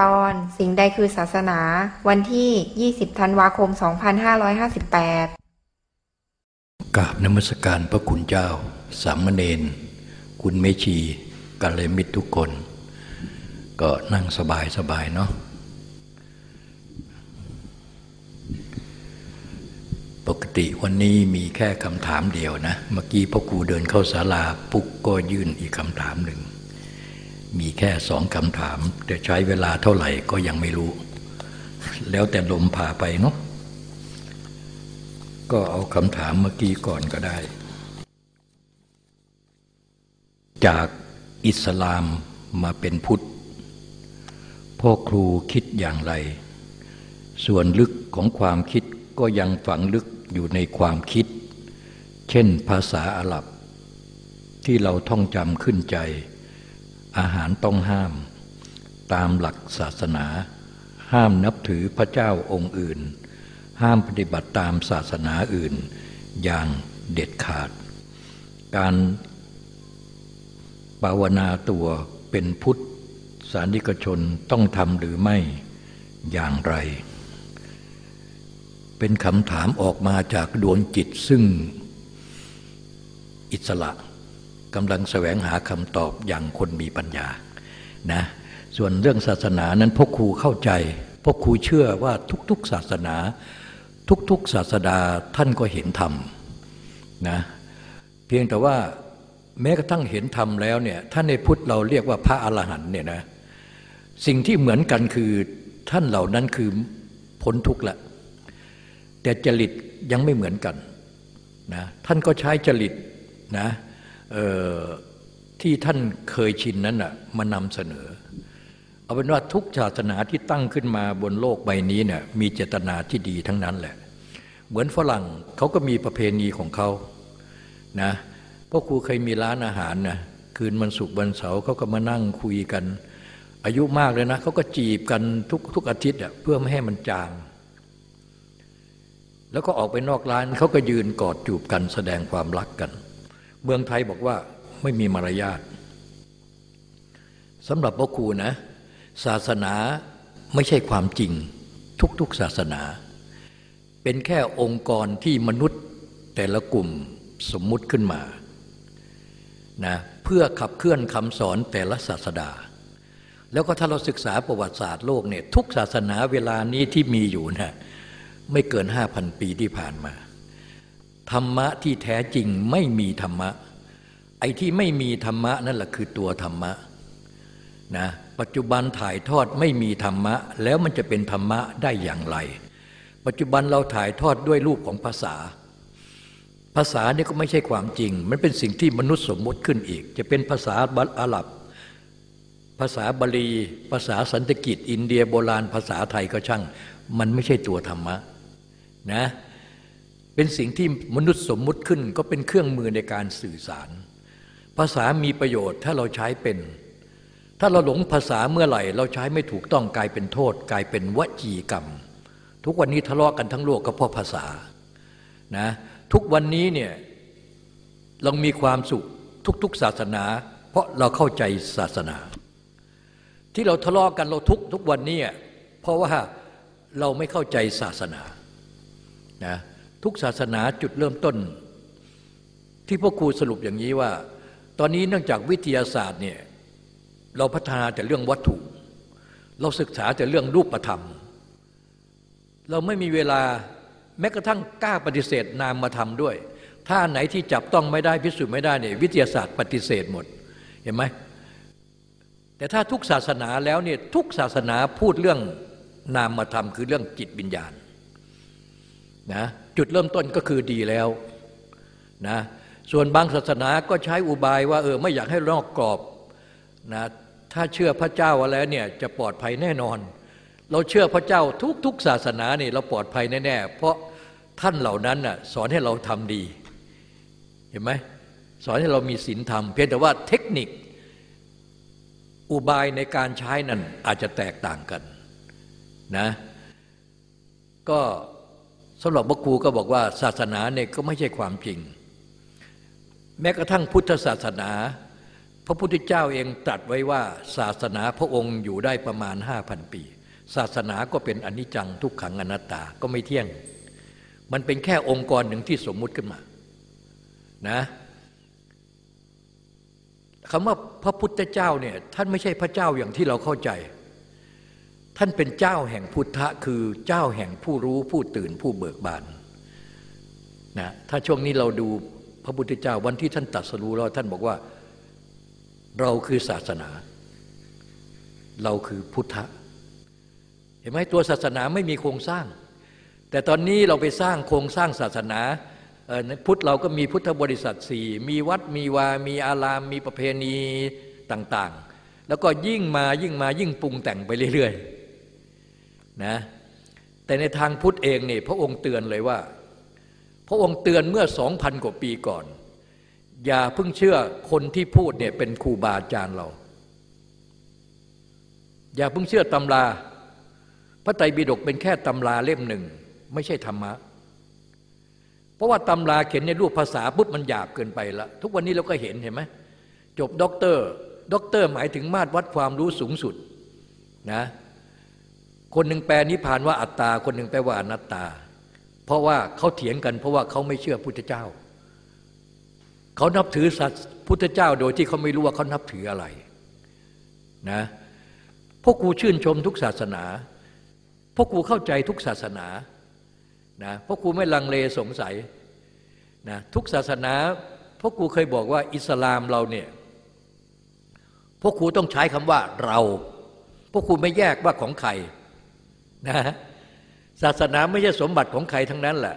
ตอนสิ่งใดคือศาสนา วันที่ 20 ธันวาคม 2558กราบนมัสการพระคุณเจ้า สามเณรคุณเมชีกัลยมิตรทุกคน ก็นั่งสบายสบายเนาะปกติวันนี้มีแค่คำถามเดียวนะ เมื่อกี้พ่อครูเดินเข้าศาลาปุ๊กก็ยื่นอีกคำถามหนึ่ง มีแค่สองคำถาม แต่ใช้เวลาเท่าไหร่ก็ยังไม่รู้ แล้วแต่ลมพาไปเนาะก็เอาคำถามเมื่อกี้ก่อนก็ได้ จากอิสลามมาเป็นพุทธ พ่อครูคิดอย่างไร ส่วนลึกของความคิดก็ยังฝังลึกอยู่ในความคิด เช่นภาษาอาหรับ ที่เราท่องจำขึ้นใจ อาหารต้องห้าม ตามหลักศาสนา ห้ามนับถือพระเจ้าองค์อื่น ห้ามปฏิบัติตามศาสนาอื่น อย่างเด็ดขาด การภาวนาตัวเป็นพุทธสานิกชนต้องทำหรือไม่อย่างไร เป็นคำถามออกมาจากดวงจิตซึ่งอิสระ กำลังแสวงหาคำตอบอย่างคนมีปัญญานะส่วนเรื่องศาสนานั้นพวกครูเข้าใจ พวกครูเชื่อว่าทุกๆศาสนา ทุกๆศาสดาท่านก็เห็นธรรมนะเพียงแต่ว่าแม้กระทั่งเห็นธรรมแล้วเนี่ยท่านในพุทธเราเรียกว่าพระอรหันต์เนี่ยนะสิ่งที่เหมือนกันคือท่านเหล่านั้นคือพ้นทุกข์ละแต่จริตยังไม่เหมือนกันนะท่านก็ใช้จริตนะ ที่ท่านเคยชินนั้นนะมานำเสนอ เอาเป็นว่าทุกศาสนาที่ตั้งขึ้นมาบนโลกใบนี้เนี่ยมีเจตนาที่ดีทั้งนั้นแหละ เหมือนฝรั่งเขาก็มีประเพณีของเขานะพ่อครูเคยมีร้านอาหารนะคืนวันศุกร์วันเสาร์เขาก็มานั่งคุยกัน อายุมากเลยนะเขาก็จีบกันทุกทุกอาทิตย์อะเพื่อไม่ให้มันจาง แล้วก็ออกไปนอกร้านเขาก็ยืนกอดจูบกันแสดงความรักกัน เมืองไทยบอกว่าไม่มีมารยาทสำหรับพ่อครูนะ ศาสนาไม่ใช่ความจริง ทุกๆศาสนา เป็นแค่องค์กรที่มนุษย์แต่ละกลุ่มสมมุติขึ้นมานะเพื่อขับเคลื่อนคำสอนแต่ละศาสดา แล้วก็ถ้าเราศึกษาประวัติศาสตร์โลกเนี่ยทุกศาสนาเวลานี้ที่มีอยู่นะไม่เกินห้าพันปีที่ผ่านมา ธรรมะที่แท้จริงไม่มีธรรมะ ไอ้ที่ไม่มีธรรมะนั่นแหละคือตัวธรรมะนะปัจจุบันถ่ายทอดไม่มีธรรมะ แล้วมันจะเป็นธรรมะได้อย่างไร ปัจจุบันเราถ่ายทอดด้วยรูปของภาษา ภาษานี่ก็ไม่ใช่ความจริง มันเป็นสิ่งที่มนุษย์สมมติขึ้นอีก จะเป็นภาษาอาหรับ ภาษาบาลี ภาษาสันสกิตอินเดียโบราณ ภาษาไทยก็ช่าง มันไม่ใช่ตัวธรรมะนะ เป็นสิ่งที่มนุษย์สมมุติขึ้นก็เป็นเครื่องมือในการสื่อสาร ภาษามีประโยชน์ถ้าเราใช้เป็น ถ้าเราหลงภาษาเมื่อไหร่ เราใช้ไม่ถูกต้องกลายเป็นโทษ กลายเป็นวจีกรรม ทุกวันนี้ทะเลาะกันทั้งโลกก็เพราะภาษานะทุกวันนี้เนี่ยเรามีความสุขทุกๆศาสนา เพราะเราเข้าใจศาสนา ที่เราทะเลาะกันเราทุกทุกวันนี้เพราะว่าเราไม่เข้าใจศาสนานะ ทุกศาสนาจุดเริ่มต้น ที่พ่อครูสรุปอย่างนี้ว่า ตอนนี้เนื่องจากวิทยาศาสตร์เนี่ยเราพัฒนาแต่เรื่องวัตถุ เราศึกษาแต่เรื่องรูปธรรม เราไม่มีเวลาแม้กระทั่งกล้าปฏิเสธนามมาทำด้วย ถ้าไหนที่จับต้องไม่ได้พิสูจน์ไม่ได้เนี่ยวิทยาศาสตร์ปฏิเสธหมดเห็นไหมแต่ถ้าทุกศาสนาแล้วเนี่ยทุกศาสนาพูดเรื่องนามมาทำคือเรื่องจิตวิญญาณ นะจุดเริ่มต้นก็คือดีแล้วนะส่วนบางศาสนาก็ใช้อุบายว่าเออไม่อยากให้ลอกกรอบนะถ้าเชื่อพระเจ้าแล้วเนี่ยจะปลอดภัยแน่นอน เราเชื่อพระเจ้าทุกๆศาสนาเนี่ยเราปลอดภัยแน่ๆเพราะท่านเหล่านั้นน่ะสอนให้เราทำดี เห็นไหมสอนให้เรามีศีลธรรม เพียงแต่ว่าเทคนิคอุบายในการใช้นั้นอาจจะแตกต่างกันนะก็ สำหรับบัครูก็บอกว่าศาสนาเนี่ยก็ไม่ใช่ความจริง แม้กระทั่งพุทธศาสนา พระพุทธเจ้าเองตรัสไว้ว่าศาสนาพระองค์อยู่ได้ประมาณห้าพันปี ศาสนาก็เป็นอนิจจังทุกขังอนัตตาก็ไม่เที่ยง มันเป็นแค่องค์กรหนึ่งที่สมมุติขึ้นมานะคำว่าพระพุทธเจ้าเนี่ยท่านไม่ใช่พระเจ้าอย่างที่เราเข้าใจ ท่านเป็นเจ้าแห่งพุทธะคือเจ้าแห่งผู้รู้ผู้ตื่นผู้เบิกบานนะถ้าช่วงนี้เราดูพระพุทธเจ้าวันที่ท่านตรัสรู้แล้วท่านบอกว่า เราคือศาสนา เราคือพุทธะเห็นไหมตัวศาสนาไม่มีโครงสร้าง แต่ตอนนี้เราไปสร้างโครงสร้างศาสนาพุทธเราก็มีพุทธบริษัทสี่มีวัดมีวา มีอาราม มีประเพณีต่าง ๆ แล้วก็ยิ่งมายิ่งมายิ่งปรุงแต่งไปเรื่อย ๆ นะแต่ในทางพุทธเองเนี่ยพระองค์เตือนเลยว่า พระองค์เตือนเมื่อสองพันกว่าปีก่อน อย่าเพิ่งเชื่อคนที่พูดเนี่ยเป็นครูบาอาจารย์เรา อย่าเพิ่งเชื่อตำรา พระไตรปิฎกเป็นแค่ตำราเล่มหนึ่ง ไม่ใช่ธรรมะ เพราะว่าตำราเขียนในรูปภาษาปุ๊บมันหยาบเกินไปละทุกวันนี้เราก็เห็นเห็นไหมจบด็อกเตอร์ด็อกเตอร์หมายถึงมาตรวัดความรู้สูงสุดนะ คนหนึ่งแปลนิพพานว่าอัตตา คนหนึ่งแปลว่าอนัตตา เพราะว่าเขาเถียงกัน เพราะว่าเขาไม่เชื่อพุทธเจ้า เขานับถือสัตพุทธเจ้าโดยที่เขาไม่รู้ว่าเขานับถืออะไรนะพวกกูชื่นชมทุกศาสนา พวกกูเข้าใจทุกศาสนานะพราะครูไม่ลังเลสงสัยนะทุกศาสนาพราะครูเคยบอกว่าอิสลามเราเนี่ยพวกครูต้องใช้คำว่าเรา พวกครูไม่แยกว่าของใคร นะศาสนาไม่ใช่สมบัติของใครทั้งนั้นแหละ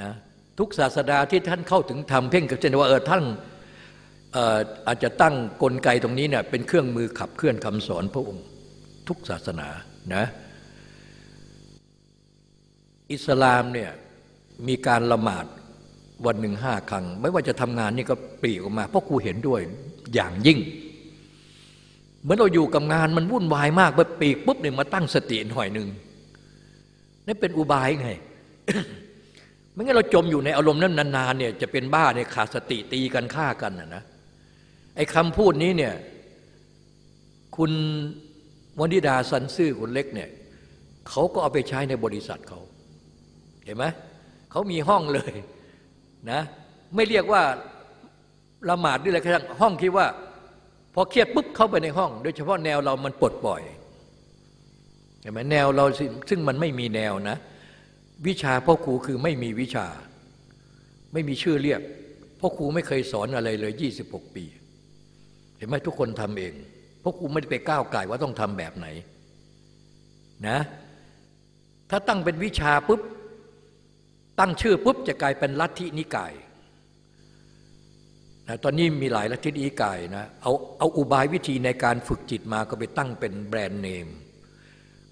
นะทุกศาสนาที่ท่านเข้าถึงทำเพ่งกับเช่นว่าเออท่านอาจจะตั้งกลไกตรงนี้เนี่ยเป็นเครื่องมือขับเคลื่อนคำสอนพระองค์ ทุกศาสนานะอิสลามเนี่ยมีการละหมาดวันหนึ่งห้าครั้ง ไม่ว่าจะทำงานนี่ก็ปรีออกมา เพราะครูเห็นด้วยอย่างยิ่ง เหมือนเราอยู่กับงานมันวุ่นวายมากไปปีกปุ๊บเนี่ยมาตั้งสติหน่อยหนึ่งนี่เป็นอุบายไงไม่งั้นเราจมอยู่ในอารมณ์นั้นนานๆเนี่ยจะเป็นบ้าเนี่ยขาดสติตีกันฆ่ากันนะนะไอ้คำพูดนี้เนี่ยคุณวนิดาสันซื่อคุณเล็กเนี่ยเขาก็เอาไปใช้ในบริษัทเขา เห็นไหมเขามีห้องเลยนะไม่เรียกว่าละหมาดด้วยอะไรกระทั่งห้องคิดว่า พอเครียดปุ๊บเข้าไปในห้อง โดยเฉพาะแนวเรามันปลดปล่อยเห็นไหมแนวเราซึ่งมันไม่มีแนวนะ วิชาพ่อครูคือไม่มีวิชา ไม่มีชื่อเรียกพ่อครูไม่เคยสอนอะไรเลยยี่สิบหกปี เห็นไหมทุกคนทำเองพ่อครูไม่ได้ไปก้าวไก่ว่าต้องทำแบบไหนนะถ้าตั้งเป็นวิชาปุ๊บ ตั้งชื่อปุ๊บจะกลายเป็นลัทธินิกาย นะตอนนี้มีหลายลัทธินิกายนะเอาเอาอุบายวิธีในการฝึกจิตมาก็ไปตั้งเป็นแบรนด์เนม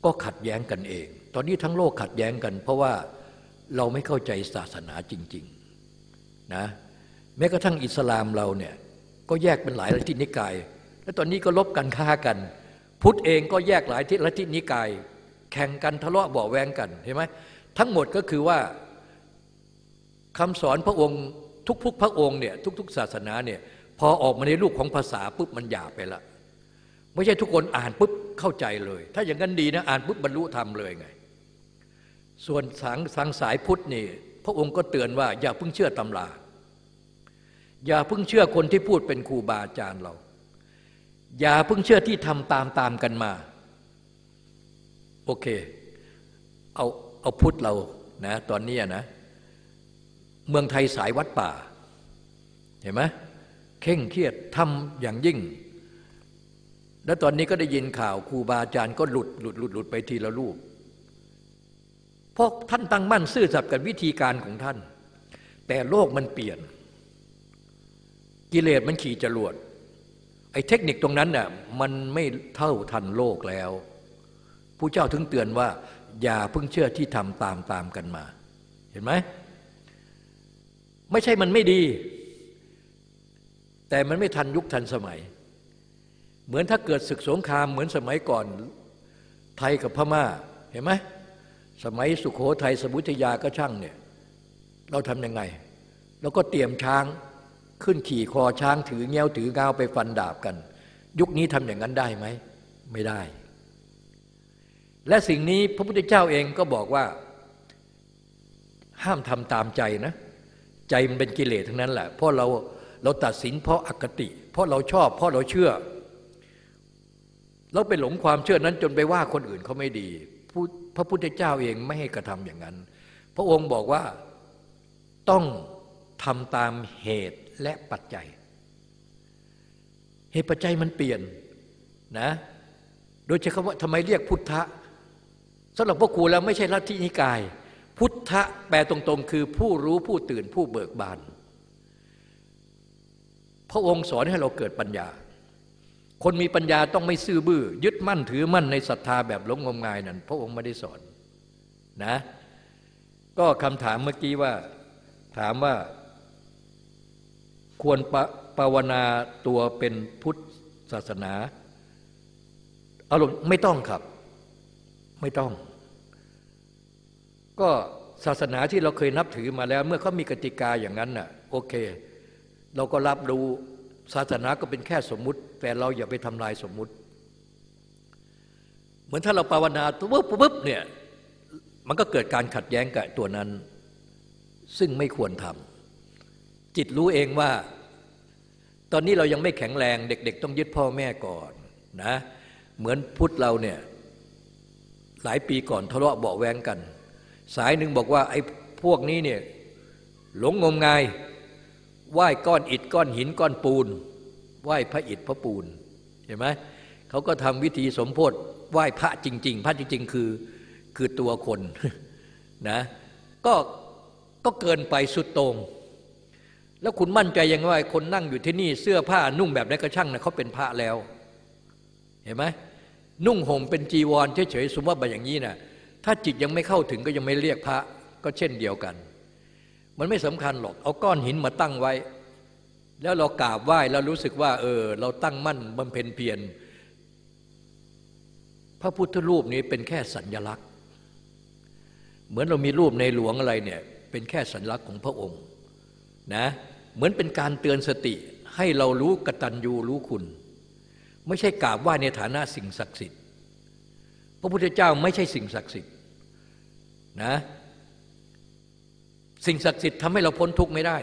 ก็ขัดแย้งกันเอง ตอนนี้ทั้งโลกขัดแย้งกัน เพราะว่าเราไม่เข้าใจศาสนาจริงๆนะแม้กระทั่งอิสลามเราเนี่ยก็แยกเป็นหลายลัทธินิกาย และตอนนี้ก็ลบกันฆ่ากัน พุทธเองก็แยกหลายทิลัทธินิกาย แข่งกันทะเลาะเบาแวงกันเห็นไหมทั้งหมดก็คือว่าคำสอนพระองค์ ทุกๆ พระองค์เนี่ยทุก ๆ ศาสนาเนี่ยพอออกมาในรูปของภาษาปุ๊บมันหยาบไปละไม่ใช่ทุกคนอ่านปุ๊บเข้าใจเลย ถ้าอย่างนั้นดีนะอ่านปุ๊บบรรลุธรรมเลยไง ส่วนสังสังสายพุทธนี่พระองค์ก็เตือนว่า อย่าเพิ่งเชื่อตำรา อย่าเพิ่งเชื่อคนที่พูดเป็นครูบาอาจารย์เรา อย่าเพิ่งเชื่อที่ทำตามตามกันมา โอเค เอาเอาพุทธเรานะตอนนี้นะ เมืองไทยสายวัดป่า เห็นไหมเข่งเครียดทำอย่างยิ่ง แล้วตอนนี้ก็ได้ยินข่าวครูบาอาจารย์ก็หลุดหลุดหลุดหลุดไปทีละรูปเพราะท่านตั้งมั่นซื่อสัตย์กับวิธีการของท่าน แต่โลกมันเปลี่ยน กิเลสมันขี่จรวดไอ้เทคนิคตรงนั้นน่ะมันไม่เท่าทันโลกแล้วผู้เจ้าถึงเตือนว่า อย่าเพิ่งเชื่อที่ทำตามตามกันมา เห็นไหม ไม่ใช่มันไม่ดี แต่มันไม่ทันยุคทันสมัย เหมือนถ้าเกิดศึกสงครามเหมือนสมัยก่อนไทยกับพม่าเห็นไหมสมัยสุขโขทัยสมุทยาก็ช่างเนี่ยเราทำยังไงเราก็เตรียมช้างขึ้นขี่คอช้างถือเงี้ยวถือเงาไปฟันดาบกัน ยุคนี้ทำอย่างนั้นได้ไหม ไม่ได้ และสิ่งนี้พระพุทธเจ้าเองก็บอกว่า ห้ามทำตามใจนะ ใจมันเป็นกิเลสทั้งนั้นแหละเพราะเราเราตัดสินเพราะอคติ เพราะเราชอบ เพราะเราเชื่อ เราไปหลงความเชื่อนั้นจนไปว่าคนอื่นเขาไม่ดีพระพุทธเจ้าเองไม่ให้กระทำอย่างนั้น พระองค์บอกว่าต้องทำตามเหตุและปัจจัย เหตุปัจจัยมันเปลี่ยนนะ โดยใช้คำว่าทำไมเรียกพุทธะสำหรับพวกครูแล้วไม่ใช่ลัทธินิกาย พุทธะแปลตรงๆ คือผู้รู้ผู้ตื่นผู้เบิกบาน พระองค์สอนให้เราเกิดปัญญา คนมีปัญญาต้องไม่ซื่อบื้อยึดมั่นถือมั่นในศรัทธาแบบล้มงมงายนั่นพระองค์ไม่ได้สอนนะก็คำถามเมื่อกี้ว่าถามว่า ควรปภาวนาตัวเป็นพุทธศาสนาอารมณ์ไม่ต้องครับ ไม่ต้อง ก็ศาสนาที่เราเคยนับถือมาแล้ว เมื่อเขามีกติกาอย่างนั้นน่ะโอเค เราก็รับรู้ศาสนาก็เป็นแค่สมมุติ แต่เราอย่าไปทำลายสมมุติ เหมือนถ้าเราภาวนาปุ๊บปุ๊บเนี่ยมันก็เกิดการขัดแย้งกับตัวนั้น ซึ่งไม่ควรทำจิตรู้เองว่า ตอนนี้เรายังไม่แข็งแรง เด็ก ๆ ต้องยึดพ่อแม่ก่อนนะเหมือนพุทธเราเนี่ยหลายปีก่อนทะเลาะเบาแวงกัน สายหนึ่งบอกว่าไอ้พวกนี้เนี่ยหลงงมงายไหว้ก้อนอิฐก้อนหินก้อนปูนไหว้พระอิฐพระปูนเห็นไหมเขาก็ทำวิธีสมโพธิไหว้พระจริง ๆ พระจริง ๆ คือคือตัวคนนะก็ก็เกินไปสุดตรงแล้วคุณมั่นใจยังว่าคนนั่งอยู่ที่นี่เสื้อผ้านุ่งแบบนั้นก็ช่างนะเขาเป็นพระแล้ว เห็นไหมนุ่งห่มเป็นจีวรเฉยๆสมมติว่าอย่างนี้นะ ถ้าจิตยังไม่เข้าถึงก็ยังไม่เรียกพระก็เช่นเดียวกัน มันไม่สำคัญหรอก เอาก้อนหินมาตั้งไว้ แล้วเรากราบไหว้แล้วรู้สึกว่า เออ เราตั้งมั่นบำเพ็ญเพียรพระพุทธรูปนี้เป็นแค่สัญญลักษณ์ เหมือนเรามีรูปในหลวงอะไรเนี่ยเป็นแค่สัญลักษณ์ของพระองค์นะเหมือนเป็นการเตือนสติให้เรารู้กตัญญูรู้คุณ ไม่ใช่กราบไหว้ในฐานะสิ่งศักดิ์สิทธิ์ พระพุทธเจ้าไม่ใช่สิ่งศักดิ์สิทธิ์นะสิ่งศักดิ์สิทธิ์ทำให้เราพ้นทุกข์ไม่ได้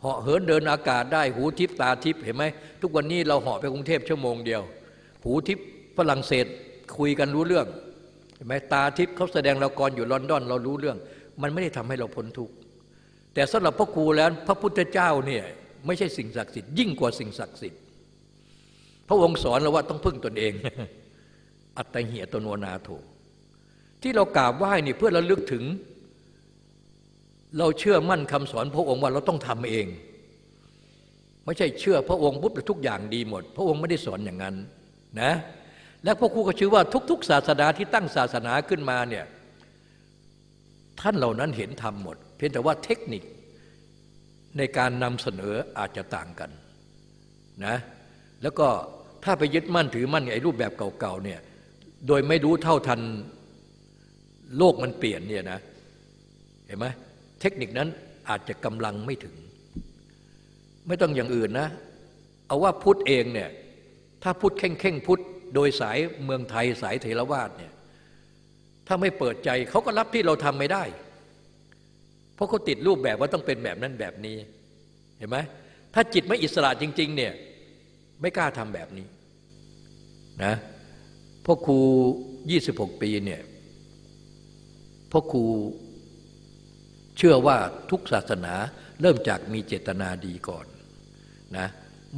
เหาะเหินเดินอากาศได้หูทิพตาทิพเห็นไหมทุกวันนี้เราเหาะไปกรุงเทพชั่วโมงเดียว หูทิพฝรั่งเศสคุยกันรู้เรื่องเห็นไหมตาทิพเขาแสดงละครอยู่ลอนดอนเรารู้เรื่อง มันไม่ได้ทำให้เราพ้นทุกข์แต่สำหรับพระครูแล้วพระพุทธเจ้าเนี่ยไม่ใช่สิ่งศักดิ์สิทธิ์ยิ่งกว่าสิ่งศักดิ์สิทธิ์พระองค์สอนเราว่าต้องพึ่งตนเอง อัตตเหียตโนนาโถที่เรากราบไหว้นี่เพื่อระลึกถึง เราเชื่อมั่นคำสอนพระองค์ว่าเราต้องทำเอง ไม่ใช่เชื่อพระองค์ปุ๊บทุกอย่างดีหมด พระองค์ไม่ได้สอนอย่างนั้นนะและพระครูก็ชื่อว่าทุก ๆ ศาสนาที่ตั้งศาสนาขึ้นมาเนี่ยท่านเหล่านั้นเห็นธรรมหมด เพียงแต่ว่าเทคนิคในการนำเสนออาจจะต่างกันนะแล้วก็ถ้าไปยึดมั่นถือมั่นไอ้รูปแบบเก่าๆเนี่ย โดยไม่รู้เท่าทันโลกมันเปลี่ยนเนี่ยนะเห็นไหมเทคนิคนั้นอาจจะกำลังไม่ถึง ไม่ต้องอย่างอื่นนะ เอาว่าพุทธเองเนี่ยถ้าพุทธเข่งเข่งพุทธโดยสายเมืองไทยสายเทรวาสเนี่ยถ้าไม่เปิดใจเขาก็รับที่เราทำไม่ได้ เพราะเขาติดรูปแบบว่าต้องเป็นแบบนั้นแบบนี้เห็นไหมถ้าจิตไม่อิสระจริง ๆ เนี่ยไม่กล้าทำแบบนี้นะ พ่อครู26ปีเนี่ยพ่อครูเชื่อว่าทุกศาสนาเริ่มจากมีเจตนาดีก่อนนะ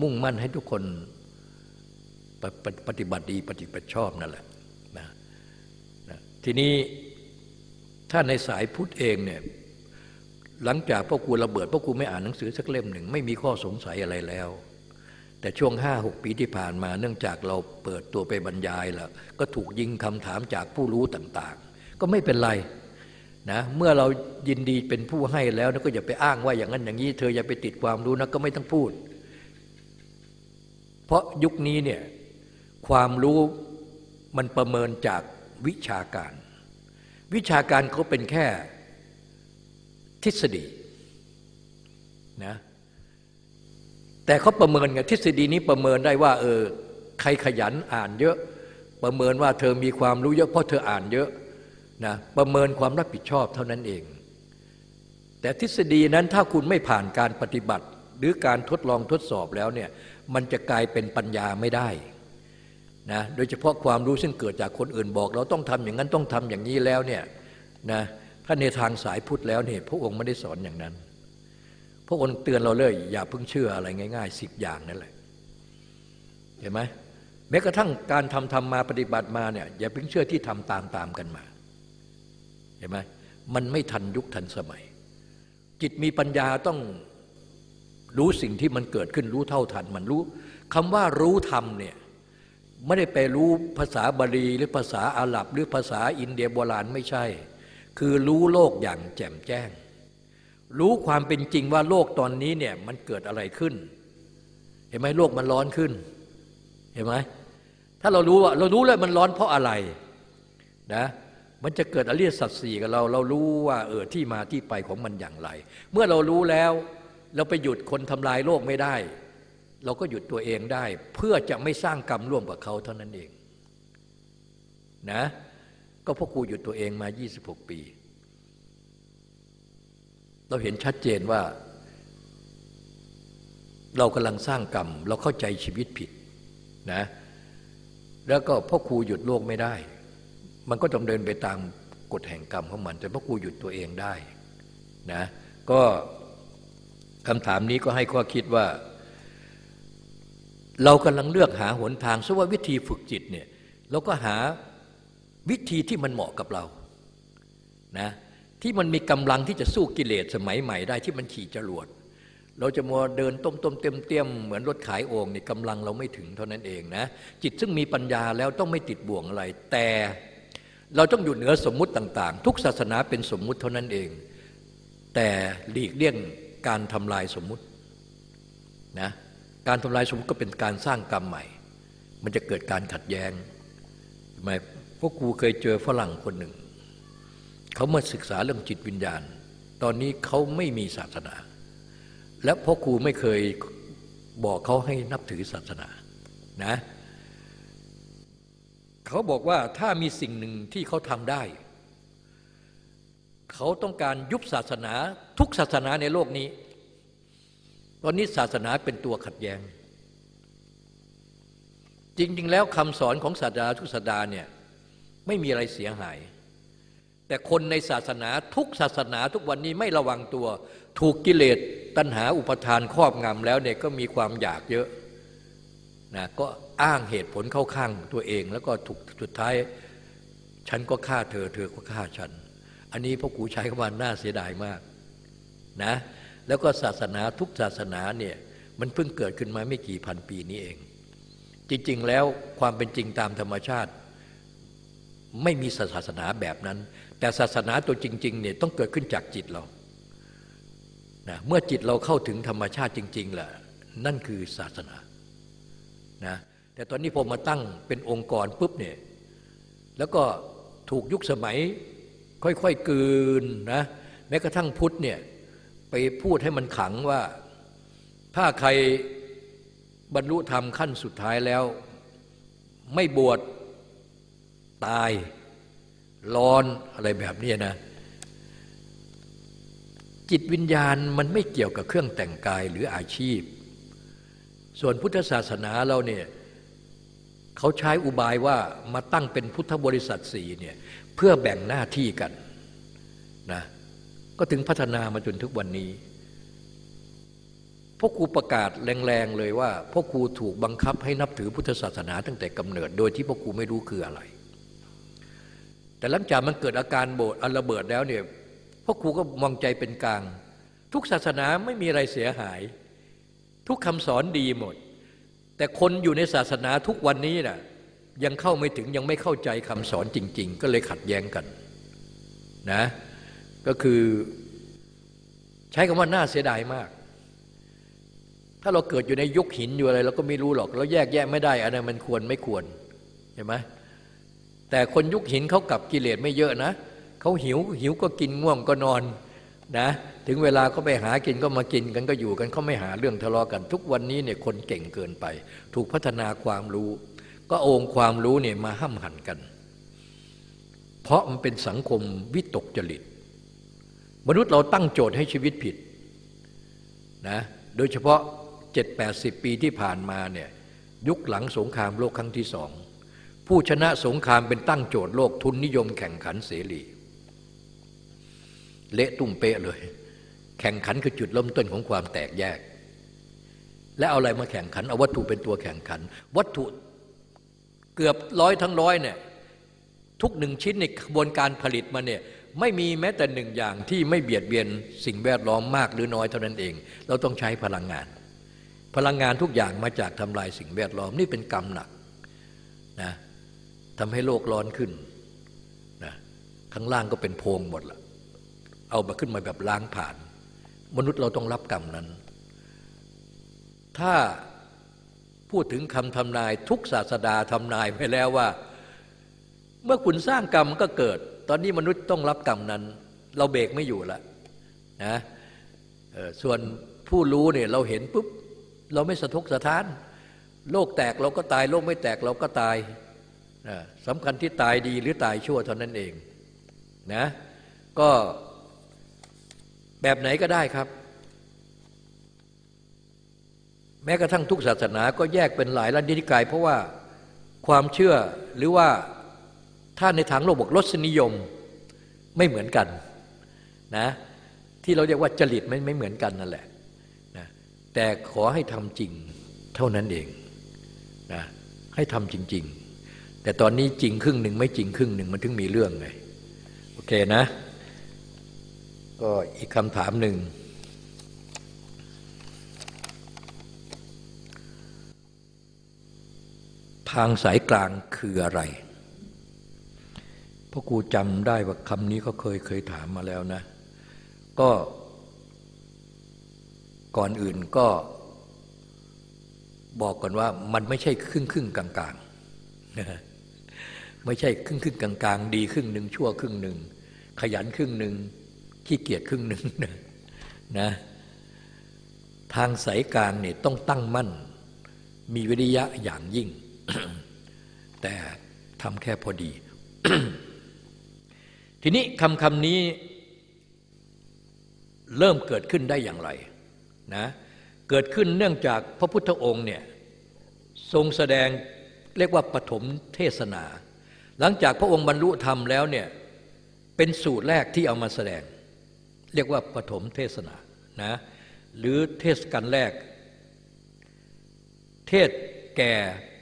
มุ่งมั่นให้ทุกคนปปฏิบัติดีปฏิบัติชอบนั่นแหละนะนะทีนี้ถ้าในสายพุทธเองเนี่ยหลังจากพ่อครูระเบิดพ่อครูไม่อ่านหนังสือสักเล่มหนึ่ง ไม่มีข้อสงสัยอะไรแล้ว แต่ช่วงห้าหกปีที่ผ่านมาเนื่องจากเราเปิดตัวไปบรรยายแล้วก็ถูกยิงคำถามจากผู้รู้ต่างๆ ก็ไม่เป็นไรนะเมื่อเรายินดีเป็นผู้ให้แล้วก็อย่าไปอ้างว่าอย่างนั้นอย่างนี้ เธออย่าไปติดความรู้นะก็ไม่ต้องพูด เพราะยุคนี้เนี่ยความรู้มันประเมินจากวิชาการ วิชาการเขาเป็นแค่ทฤษฎีนะ แต่เขาประเมินไงทฤษฎีนี้ประเมินได้ว่าเออใครขยันอ่านเยอะ ประเมินว่าเธอมีความรู้เยอะเพราะเธออ่านเยอะนะประเมินความรับผิดชอบเท่านั้นเอง แต่ทฤษฎีนั้นถ้าคุณไม่ผ่านการปฏิบัติ หรือการทดลองทดสอบแล้วเนี่ยมันจะกลายเป็นปัญญาไม่ได้นะโดยเฉพาะความรู้ซึ่งเกิดจากคนอื่นบอก เราต้องทำอย่างนั้นต้องทำอย่างนี้แล้วเนี่ยนะถ้าในทางสายพุทธแล้วเนี่ยพระองค์ไม่ได้สอนอย่างนั้น ระองค์เตือนเราเลย อย่าเพิ่งเชื่ออะไรง่ายๆสิบอย่างนั่นแหละเห็นไหมแม้กระทั่งการทำทำมาปฏิบัติมาเนี่ยอย่าเพิ่งเชื่อที่ทำตามตามกันมาเห็นไหมมันไม่ทันยุคทันสมัย จิตมีปัญญาต้องรู้สิ่งที่มันเกิดขึ้นรู้เท่าทัน มันรู้คำว่ารู้ธรรมเนี่ยไม่ได้ไปรู้ภาษาบาลีหรือภาษาอาหรับ หรือภาษาอินเดียโบราณไม่ใช่ คือรู้โลกอย่างแจ่มแจ้ง รู้ความเป็นจริงว่าโลกตอนนี้เนี่ยมันเกิดอะไรขึ้น เห็นไหมโลกมันร้อนขึ้น เห็นไหมถ้าเรารู้ว่าเรารู้แล้วมันร้อนเพราะอะไรนะมันจะเกิดอริยสัจสี่กับเราเรารู้ว่าเออที่มาที่ไปของมันอย่างไร เมื่อเรารู้แล้วเราไปหยุดคนทำลายโลกไม่ได้ เราก็หยุดตัวเองได้ เพื่อจะไม่สร้างกรรมร่วมกับเขาเท่านั้นเองนะก็พ่อครูหยุดตัวเองมา 26 ปี เราเห็นชัดเจนว่า เรากำลังสร้างกรรม เราเข้าใจชีวิตผิดนะแล้วก็พ่อครูหยุดโลกไม่ได้ มันก็ต้องเดินไปตามกฎแห่งกรรมของมัน แต่พ่อครูหยุดตัวเองได้นะก็คำถามนี้ก็ให้ข้อคิดว่า เรากำลังเลือกหาหนทางซะว่าวิธีฝึกจิตเนี่ยเราก็หาวิธีที่มันเหมาะกับเรานะ ที่มันมีกำลังที่จะสู้กิเลสสมัยใหม่ได้ที่มันขี่จรวด เราจะมัวเดินต้มต้มเต็มเต็มเหมือนรถขายโอ่งนี่กำลังเราไม่ถึงเท่านั้นเองนะ จิตซึ่งมีปัญญาแล้วต้องไม่ติดบ่วงอะไร แต่เราต้องอยู่เหนือสมมุติต่างๆ ทุกศาสนาเป็นสมมุติเท่านั้นเอง แต่หลีกเลี่ยงการทำลายสมมุตินะการทำลายสมมติก็เป็นการสร้างกรรมใหม่ มันจะเกิดการขัดแย้งทำไมพวกครูเคยเจอฝรั่งคนหนึ่ง เขามาศึกษาเรื่องจิตวิญญาณ ตอนนี้เขาไม่มีศาสนา และพ่อครูไม่เคยบอกเขาให้นับถือศาสนานะเขาบอกว่าถ้ามีสิ่งหนึ่งที่เขาทำได้ เขาต้องการยุบศาสนาทุกศาสนาในโลกนี้ ตอนนี้ศาสนาเป็นตัวขัดแย้ง จริง ๆ แล้วคำสอนของศาสดาทุกศาสดาเนี่ยไม่มีอะไรเสียหาย แต่คนในศาสนาทุกศาสนาทุกวันนี้ไม่ระวังตัว ถูกกิเลสตัณหาอุปทานครอบงำแล้วเนี่ยก็มีความอยากเยอะนะก็อ้างเหตุผลเข้าข้างตัวเอง แล้วก็ถูกสุดท้าย ฉันก็ฆ่าเธอ เธอก็ฆ่าฉัน อันนี้พ่อครูใช้คำว่าน่าเสียดายมากนะแล้วก็ศาสนาทุกศาสนาเนี่ยมันเพิ่งเกิดขึ้นมาไม่กี่พันปีนี้เอง จริง ๆ แล้วความเป็นจริงตามธรรมชาติ ไม่มีศาสนาแบบนั้น แต่ศาสนาตัวจริงๆเนี่ยต้องเกิดขึ้นจากจิตเรานะเมื่อจิตเราเข้าถึงธรรมชาติจริงๆแหละนั่นคือศาสนานะแต่ตอนนี้พอมาตั้งเป็นองค์กรปุ๊บเนี่ยแล้วก็ถูกยุคสมัยค่อยๆกืนนะแม้กระทั่งพุทธเนี่ยไปพูดให้มันขังว่าถ้าใครบรรลุธรรมขั้นสุดท้ายแล้ว ไม่บวชตาย ร้อนอะไรแบบนี้นะ จิตวิญญาณมันไม่เกี่ยวกับเครื่องแต่งกายหรืออาชีพ ส่วนพุทธศาสนาเราเนี่ยเขาใช้อุบายว่ามาตั้งเป็นพุทธบริษัทสี่เนี่ยเพื่อแบ่งหน้าที่กันนะก็ถึงพัฒนามาจนทุกวันนี้พ่อครูประกาศแรงๆเลยว่าพ่อครูถูกบังคับให้นับถือพุทธศาสนาตั้งแต่กำเนิด โดยที่พ่อครูไม่รู้คืออะไร แต่หลังจากมันเกิดอาการโบสถ์อันระเบิดแล้วเนี่ยพ่อครูก็มองใจเป็นกลาง ทุกศาสนาไม่มีอะไรเสียหาย ทุกคำสอนดีหมด แต่คนอยู่ในศาสนาทุกวันนี้นะ่ะยังเข้าไม่ถึงยังไม่เข้าใจคำสอนจริง ๆ ก็เลยขัดแย้งกันนะก็คือใช้คำว่าน่าเสียดายมาก ถ้าเราเกิดอยู่ในยุคหินอยู่อะไรเราก็ไม่รู้หรอก เราแยกแยะไม่ได้อันนั้นมันควรไม่ควรเห็นไหม แต่คนยุคหินเขากลับกิเลสไม่เยอะนะเขาหิวหิวก็กินง่วงก็นอนนะถึงเวลาก็ไปหากินก็มากินกันก็อยู่กันเขาไม่หาเรื่องทะเลาะกัน ทุกวันนี้เนี่ยคนเก่งเกินไป ถูกพัฒนาความรู้ ก็องความรู้เนี่ยมาห้ำหั่นกัน เพราะมันเป็นสังคมวิตกจริต มนุษย์เราตั้งโจทย์ให้ชีวิตผิดนะโดยเฉพาะ 7-80 ปีที่ผ่านมาเนี่ยยุคหลังสงครามโลกครั้งที่สอง ผู้ชนะสงครามเป็นตั้งโจทย์โลกทุนนิยมแข่งขันเสรี เละตุ้มเป๊ะเลย แข่งขันคือจุดเริ่มต้นของความแตกแยก และเอาอะไรมาแข่งขัน เอาวัตถุเป็นตัวแข่งขัน วัตถุเกือบร้อยทั้งร้อยเนี่ยทุกหนึ่งชิ้นในกระบวนการผลิตมาเนี่ยไม่มีแม้แต่หนึ่งอย่างที่ไม่เบียดเบียนสิ่งแวดล้อมมากหรือน้อยเท่านั้นเอง เราต้องใช้พลังงาน พลังงานทุกอย่างมาจากทำลายสิ่งแวดล้อมนี่เป็นกรรมหนักนะ ทำให้โลกร้อนขึ้นนะข้างล่างก็เป็นโพรงหมดละเอามาขึ้นมาแบบล้างผ่าน มนุษย์เราต้องรับกรรมนั้น ถ้าพูดถึงคำทำนายทุกศาสดาทำนายไว้แล้วว่า เมื่อคุณสร้างกรรมก็เกิด ตอนนี้มนุษย์ต้องรับกรรมนั้น เราเบรกไม่อยู่ละนะส่วนผู้รู้เนี่ยเราเห็นปุ๊บเราไม่สะทกสะท้าน โลกแตกเราก็ตาย โลกไม่แตกเราก็ตาย สำคัญที่ตายดีหรือตายชั่วเท่านั้นเองนะก็แบบไหนก็ได้ครับ แม้กระทั่งทุกศาสนาก็แยกเป็นหลายลัทธินิกาย เพราะว่าความเชื่อหรือว่าถ้าในทางโลกบอกรสนิยมไม่เหมือนกันนะที่เราเรียกว่าจริตไม่ไม่เหมือนกันนั่นแหละนะแต่ขอให้ทำจริงเท่านั้นเองนะให้ทำจริง ๆ แต่ตอนนี้จริงครึ่งหนึ่งไม่จริงครึ่งหนึ่งมันถึงมีเรื่องไงโอเคนะ ก็อีกคำถามหนึ่งทางสายกลางคืออะไรพราะครูจำได้ว่าคำนี้เขาเคยเคยถามมาแล้วนะ ก็ก่อนอื่นก็บอกก่อนว่ามันไม่ใช่ครึ่งครึ่งกลางกลางนะ ไม่ใช่ครึ่งครึ่งกลางกลางดีครึ่งหนึ่งชั่วครึ่งหนึ่งขยันครึ่งหนึ่งขี้เกียจครึ่งหนึ่งนะทางสายกลางเนี่ยต้องตั้งมั่น มีวิริยะอย่างยิ่ง แต่ทำแค่พอดี ทีนี้คำคำนี้เริ่มเกิดขึ้นได้อย่างไรนะเกิดขึ้นเนื่องจากพระพุทธองค์เนี่ยทรงแสดงเรียกว่าปฐมเทศนา หลังจากพระองค์บรรลุธรรมแล้วเนี่ยเป็นสูตรแรกที่เอามาแสดง เรียกว่าปฐมเทศนานะหรือเทศกันแรก เทศแก่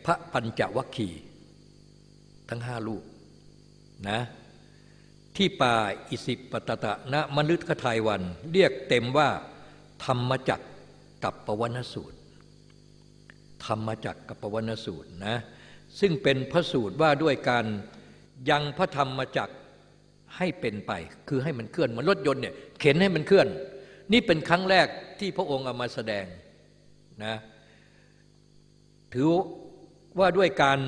พระปัญจวัคคีทั้งห้าลูกนะที่ป่าอิสิปตตะณมฤคทายวัน เรียกเต็มว่า ธรรมจักกับปวนสูตร ธรรมจักกับปวนสูตรนะ ซึ่งเป็นพระสูตรว่าด้วยการยังพระธรรมจักให้เป็นไป คือให้มันเคลื่อนเหมือนรถยนต์เนี่ยเข็นให้มันเคลื่อน นี่เป็นครั้งแรกที่พระองค์เอามาแสดงนะถือว่าด้วยการ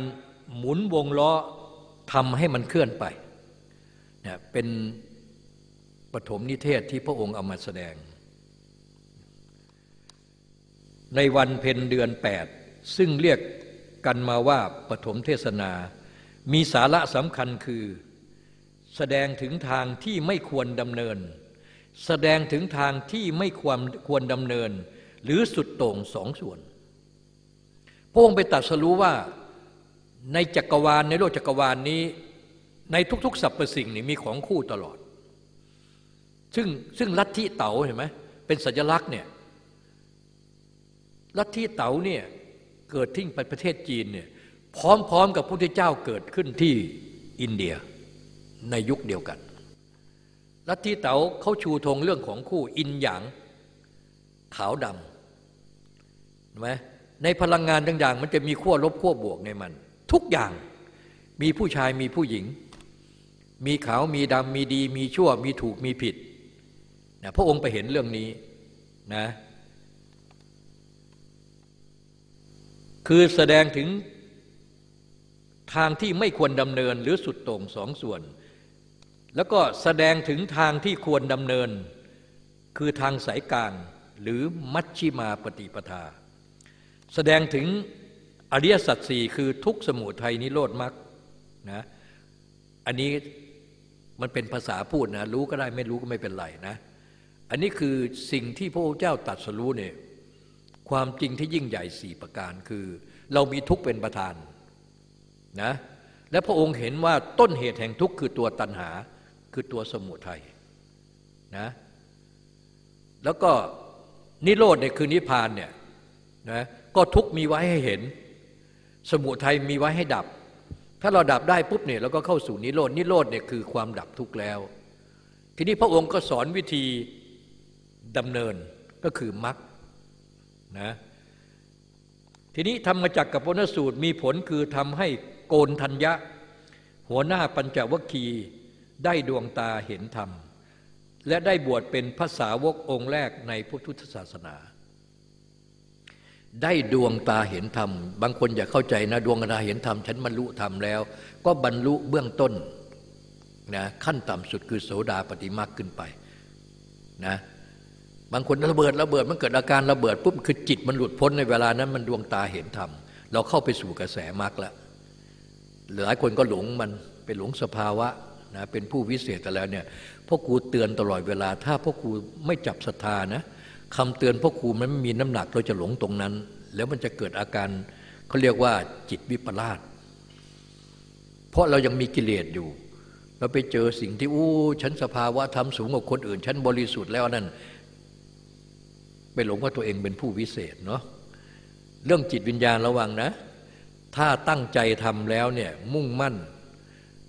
หมุนวงล้อทำให้มันเคลื่อนไปเนี่ยเป็นปฐมนิเทศที่พระองค์เอามาแสดง ในวันเพ็ญเดือนแปดซึ่งเรียก กันมาว่าปฐมเทศนา มีสาระสำคัญคือ แสดงถึงทางที่ไม่ควรดำเนิน แสดงถึงทางที่ไม่ควรควรดำเนิน หรือสุดโต่งสองส่วนพระองค์ไปตัดสรู้ว่าในจักรวาลในโลกจักรวาลนนี้ ในทุกๆสรรพสิ่งนี่มีของคู่ตลอด ซึ่งซึ่งลัทธิเต๋าเห็นไหมเป็นสัญลักษณ์เนี่ยลัทธิเต๋าเนี่ย เกิดที่ประเทศจีนเนี่ยพร้อมๆกับพระพุทธเจ้าเกิดขึ้นที่อินเดียในยุคเดียวกัน ลัทธิเต๋าเขาชูธงเรื่องของคู่อินหยางขาวดำเห็นไหมในพลังงานต่างๆ มันจะมีขั้วลบขั้วบวกในมัน ทุกอย่างมีผู้ชายมีผู้หญิง มีขาวมีดำมีดี มีชั่วมีถูกมีผิดนะพระองค์ไปเห็นเรื่องนี้นะ คือแสดงถึงทางที่ไม่ควรดำเนินหรือสุดโต่งสองส่วน แล้วก็แสดงถึงทางที่ควรดำเนิน คือทางสายกลางหรือมัชชิมาปฏิปทา แสดงถึงอริยสัจสี่คือทุกสมุทัยนิโรธมรรคนะอันนี้มันเป็นภาษาพูดนะรู้ก็ได้ไม่รู้ก็ไม่เป็นไรนะ อันนี้คือสิ่งที่พระเจ้าตรัสรู้เนี่ย ความจริงที่ยิ่งใหญ่สี่ประการคือ เรามีทุกข์เป็นประธานนะและพระองค์เห็นว่าต้นเหตุแห่งทุกข์คือตัวตัณหาคือตัวสมุทัยนะแล้วก็นิโรธเนี่ยคือนิพพานเนี่ยนะก็ทุกมีไว้ให้เห็น สมุทัยมีไว้ให้ดับ ถ้าเราดับได้ปุ๊บเนี่ยเราก็เข้าสู่นิโรดนิโรธเนี่ยคือความดับทุกข์แล้ว ทีนี้พระองค์ก็สอนวิธีดำเนินก็คือมรรค นะทีนี้ธรรมจักรกับพนสูตรมีผลคือทำให้โกนทัญญะ หัวหน้าปัญจวคีได้ดวงตาเห็นธรรม และได้บวชเป็นภาษาวกองค์แรกในพุทธศาสนา ได้ดวงตาเห็นธรรม บางคนอย่าเข้าใจนะดวงตาเห็นธรรม ฉันบรรลุธรรมแล้ว ก็บรรลุเบื้องต้นนะขั้นต่ำสุดคือโสดาปฏิมาขึ้นไปนะ บางคนระเบิดระเบิดมันเกิดอาการระเบิดปุ๊บคือจิตมันหลุดพ้นในเวลานั้นมันดวงตาเห็นธรรมเราเข้าไปสู่กระแสมรรคแล้วหลายคนก็หลงมันเป็นหลงสภาวะนะเป็นผู้วิเศษแต่แล้วเนี่ยพ่อครูเตือนตลอดเวลา ถ้าพ่อครูไม่จับศรัทธานะคำเตือนพ่อครูมันไม่มีน้ำหนักเราจะหลงตรงนั้น แล้วมันจะเกิดอาการเขาเรียกว่าจิตวิปลาสเพราะเรายังมีกิเลสอยู่ เราไปเจอสิ่งที่อู้ฉันสภาวะทำสูงกว่าคนอื่น ฉันบริสุทธิ์แล้วนั่น ไปหลงว่าตัวเองเป็นผู้วิเศษเนาะเรื่องจิตวิญญาณระวังนะ ถ้าตั้งใจทำแล้วเนี่ยมุ่งมั่น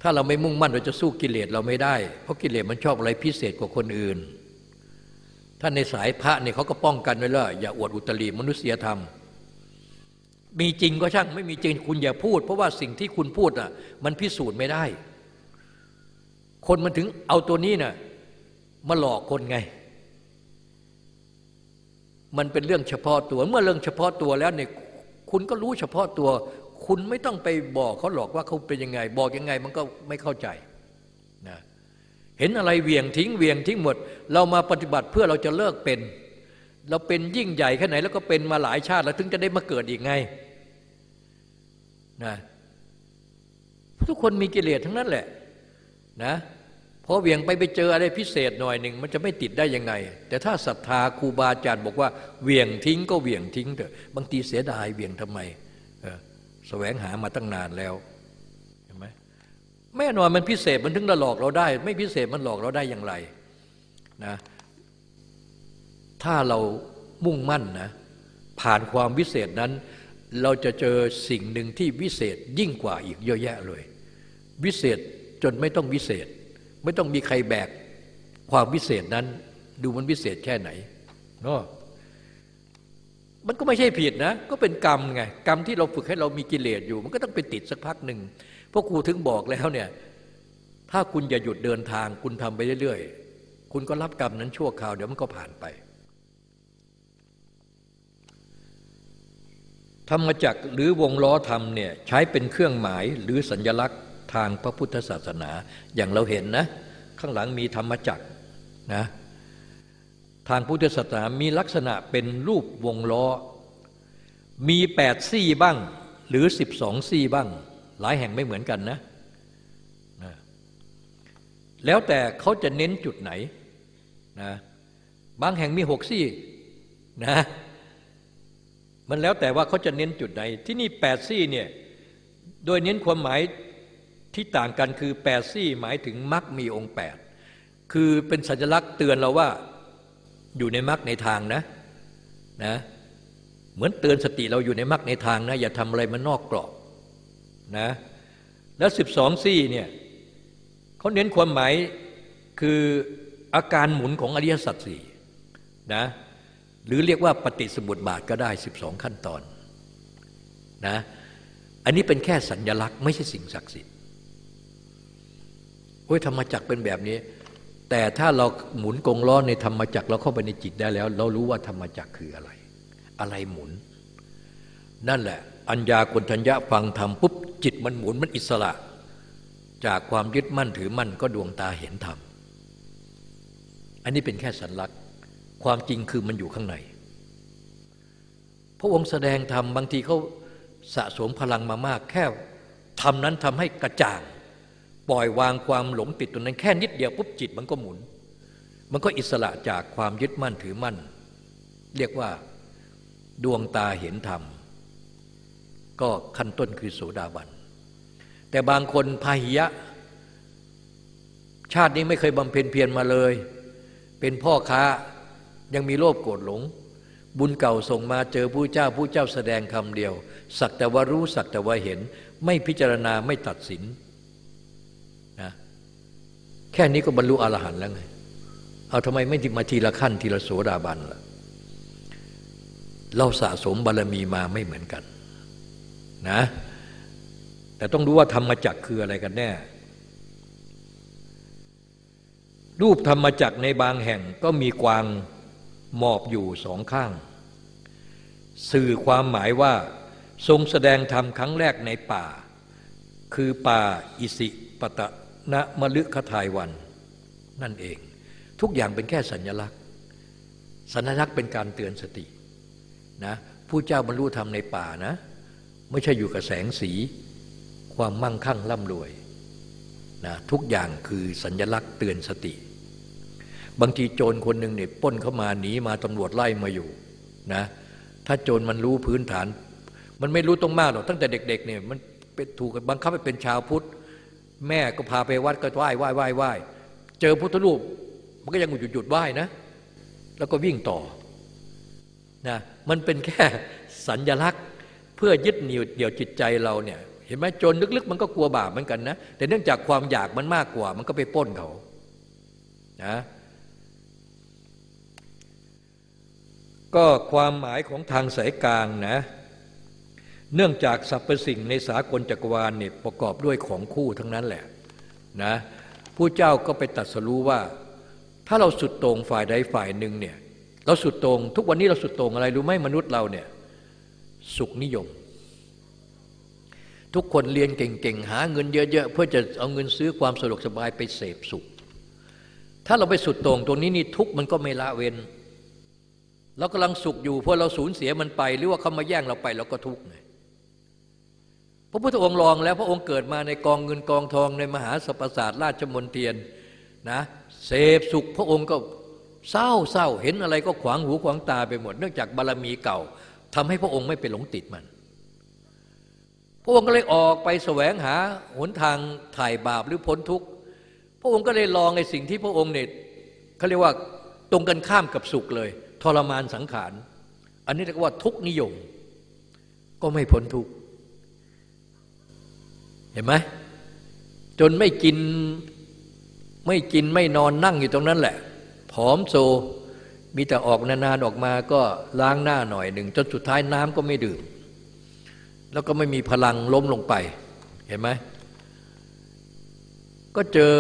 ถ้าเราไม่มุ่งมั่นเราจะสู้กิเลสเราไม่ได้ เพราะกิเลสมันชอบอะไรพิเศษกว่าคนอื่น ถ้าในสายพระเนี่ยเขาก็ป้องกันไว้แล้วอย่าอวดอุตริมนุษยธรรม มีจริงก็ช่างไม่มีจริงคุณอย่าพูด เพราะว่าสิ่งที่คุณพูดอะมันพิสูจน์ไม่ได้ คนมันถึงเอาตัวนี้น่ะมาหลอกคนไง มันเป็นเรื่องเฉพาะตัว เมื่อเรื่องเฉพาะตัวแล้วเนี่ยคุณก็รู้เฉพาะตัว คุณไม่ต้องไปบอกเขาหรอกว่าเขาเป็นยังไง บอกยังไงมันก็ไม่เข้าใจนะเห็นอะไรเวียงทิ้งเวียงทิ้งหมด เรามาปฏิบัติเพื่อเราจะเลิกเป็น เราเป็นยิ่งใหญ่แค่ไหน แล้วก็เป็นมาหลายชาติแล้วถึงจะได้มาเกิดอีกไงนะทุกคนมีกิเลสทั้งนั้นแหละนะ พอเวียงไปไปเจออะไรพิเศษหน่อยหนึ่งมันจะไม่ติดได้ยังไง แต่ถ้าศรัทธาครูบาอาจารย์บอกว่าเวียงทิ้งก็เวียงทิ้งเถอะบางทีเสียดายเวียงทำไมแสวงหามาตั้งนานแล้วเห็นไหมแม่นอนมันพิเศษมันถึงจะหลอกเราได้ ไม่พิเศษมันหลอกเราได้อย่างไรนะถ้าเรามุ่งมั่นนะผ่านความวิเศษนั้น เราจะเจอสิ่งหนึ่งที่วิเศษยิ่งกว่าอีกเยอะแยะเลย วิเศษจนไม่ต้องวิเศษ ไม่ต้องมีใครแบกความวิเศษนั้น ดูมันวิเศษแค่ไหนเนาะมันก็ไม่ใช่ผิดนะ ก็เป็นกรรมไงกรรมที่เราฝึกให้เรามีกิเลสอยู่ มันก็ต้องไปติดสักพักหนึ่งพวกครูถึงบอกแล้วเนี่ย ถ้าคุณอย่าหยุดเดินทาง คุณทำไปเรื่อยๆ คุณก็รับกรรมนั้นชั่วคราว เดี๋ยวมันก็ผ่านไปธรรมจักรหรือวงล้อธรรมเนี่ยใช้เป็นเครื่องหมายหรือสัญญลักษณ์ ทางพระพุทธศาสนา อย่างเราเห็นนะ ข้างหลังมีธรรมจักรนะทางพุทธศาสนามีลักษณะเป็นรูปวงล้อ มีแปดซี่บ้าง หรือสิบสองซี่บ้าง หลายแห่งไม่เหมือนกันนะนะแล้วแต่เขาจะเน้นจุดไหนนะบางแห่งมีหกซี่นะมันแล้วแต่ว่าเขาจะเน้นจุดไหนที่นี่แปดซี่เนี่ยโดยเน้นความหมาย ที่ต่างกันคือแปดซี่หมายถึงมรรคมีองค์แปดคือเป็นสัญลักษณ์เตือนเราว่าอยู่ในมรรคในทางนะนะเหมือนเตือนสติเราอยู่ในมรรคในทางนะอย่าทำอะไรมันนอกกรอบนะแล้วสิบสองซี่เนี่ยเขาเน้นความหมายคืออาการหมุนของอริยสัจสี่นะหรือเรียกว่าปฏิสมุติบาทก็ได้สิบองขั้นตอนนะอันนี้เป็นแค่สัญญลักษณ์ไม่ใช่สิ่งศักดิ์สิทธิ์ โอ้ยธรรมจักเป็นแบบนี้ แต่ถ้าเราหมุนกงล้อในธรรมจักเราเข้าไปในจิตได้แล้ว เรารู้ว่าธรรมจักคืออะไร อะไรหมุน นั่นแหละ อัญญากนทัญญะฟังธรรมปุ๊บจิตมันหมุนมันอิสระ จากความยึดมั่นถือมั่นก็ดวงตาเห็นธรรมอันนี้เป็นแค่สัญลักษณ์ ความจริงคือมันอยู่ข้างในพระองค์แสดงธรรมบางทีเขาสะสมพลังมามาก แค่ทำนั้นทำให้กระจ่าง ปล่อยวางความหลงติดตัวนั้นแค่นิดเดียวปุ๊บจิตมันก็หมุน มันก็อิสระจากความยึดมั่นถือมั่น เรียกว่าดวงตาเห็นธรรม ก็ขั้นต้นคือโสดาบัน แต่บางคนพาหิยะ ชาตินี้ไม่เคยบำเพ็ญเพียรมาเลย เป็นพ่อค้ายังมีโลภโกรธหลง บุญเก่าส่งมาเจอผู้เจ้าผู้เจ้าแสดงคำเดียว สักแต่ว่ารู้สักแต่ว่าเห็น ไม่พิจารณาไม่ตัดสิน แค่นี้ก็บรรลุอรหันต์แล้วไง เอาทำไมไม่มาทีละขั้นทีละโสดาบันล่ะ เราสะสมบารรมีมาไม่เหมือนกันนะ แต่ต้องรู้ว่าธรรมจักคืออะไรกันแน่ รูปธรรมจักในบางแห่งก็มีกวางหมอบอยู่สองข้าง สื่อความหมายว่าทรงแสดงธรรมครั้งแรกในป่า คือป่าอิสิปตะ ณมลึกขทายวันนั่นเอง ทุกอย่างเป็นแค่สัญลักษณ์ สัญลักษณ์เป็นการเตือนสตินะผู้เจ้าบรรลุธรรมในป่านะ ไม่ใช่อยู่กับแสงสี ความมั่งคั่งร่ำรวยนะทุกอย่างคือสัญลักษณ์เตือนสติ บางทีโจรคนหนึ่งเนี่ยป้นเข้ามาหนีมาตำรวจไล่มาอยู่นะถ้าโจรมันรู้พื้นฐาน มันไม่รู้ตรงมากหรอกตั้งแต่เด็กๆเนี่ยมันถูกบังคับให้เป็นชาวพุทธ แม่ก็พาไปวัดก็ไหว้ไหว้ไหว้ไหว้เจอพุทธรูปมันก็ยังหยุดหยุดไหว้นะ แล้วก็วิ่งต่อนะมันเป็นแค่สัญญลักษณ์เพื่อยึดเหนี่ยวเดี่ยวจิตใจเราเนี่ยเห็นไหมจนลึกๆ มันก็กลัวบาปเหมือนกันนะแต่เนื่องจากความอยากมันมากกว่า มันก็ไปป้นเขานะก็ความหมายของทางสายกลางนะ เนื่องจากสรรพสิ่งในสากลจักรวาลเนี่ยประกอบด้วยของคู่ทั้งนั้นแหละนะผู้เจ้าก็ไปตัดสรู้ว่า ถ้าเราสุดตรงฝ่ายใดฝ่ายหนึ่งเนี่ยเราสุดตรงทุกวันนี้เราสุดตรงอะไรรู้ไหมมนุษย์เราเนี่ยสุขนิยม ทุกคนเรียนเก่งๆ หาเงินเยอะๆ เพื่อจะเอาเงินซื้อความสะดวกสบายไปเสพสุข ถ้าเราไปสุดตรงตรงนี้นี่ทุกมันก็ไม่ละเว้นเรากำลังสุขอยู่เพราะเราสูญเสียมันไป หรือว่าเขามาแย่งเราไปเราก็ทุกข์ไง พระพุทธองค์ลองแล้วพระองค์เกิดมาในกองเงินกองทองในมหาสปราสาทราชมนเทียนนะเสพสุขพระองค์ก็เศร้าเศร้าเห็นอะไรก็ขวางหูขวางตาไปหมด เนื่องจากบารรมีเก่าทำให้พระองค์ไม่ไปหลงติดมัน พระองค์ก็เลยออกไปแสวงหาหนทางถ่ายบาปหรือพ้นทุกข์พระองค์ก็เลยลองในสิ่งที่พระองค์เนี่ยเขาเรียกว่าตรงกันข้ามกับสุขเลย ทรมานสังขาร อันนี้เรียกว่าทุกนิยม ก็ไม่พ้นทุกข์ เห็นไหมจนไม่กินไม่กินไม่นอนนั่งอยู่ตรงนั้นแหละ ผอมโซ มีแต่ออกนานๆออกมาก็ล้างหน้าหน่อยหนึ่ง จนสุดท้ายน้ำก็ไม่ดื่ม แล้วก็ไม่มีพลังล้มลงไป เห็นไหม ก็เจอ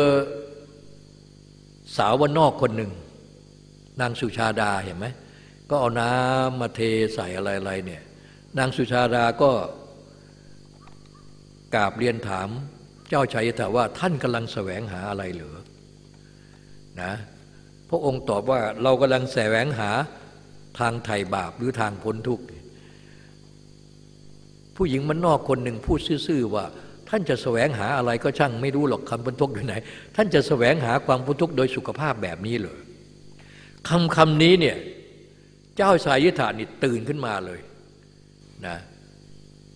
สาววันนอกคนหนึ่ง นางสุชาดาเห็นไหม ก็เอาน้ำมาเทใส่อะไรๆเนี่ย นางสุชาดาก็ กราบเรียนถามเจ้าชายยถาว่าท่านกำลังแสวงหาอะไรเหรือนะพระองค์ตอบว่าเรากำลังแสวงหาทางไถ่บาปหรือทางพ้นทุกข์ผู้หญิงมันนอกคนหนึ่งพูดซื่อๆว่า ท่านจะแสวงหาอะไรก็ช่างไม่รู้หรอกคำพ้นทุกข์อยู่ไหน ท่านจะแสวงหาความพ้นทุกข์โดยสุขภาพแบบนี้เหรอคำคำนี้เนี่ยเจ้าสายิธานี่ตื่นขึ้นมาเลยนะ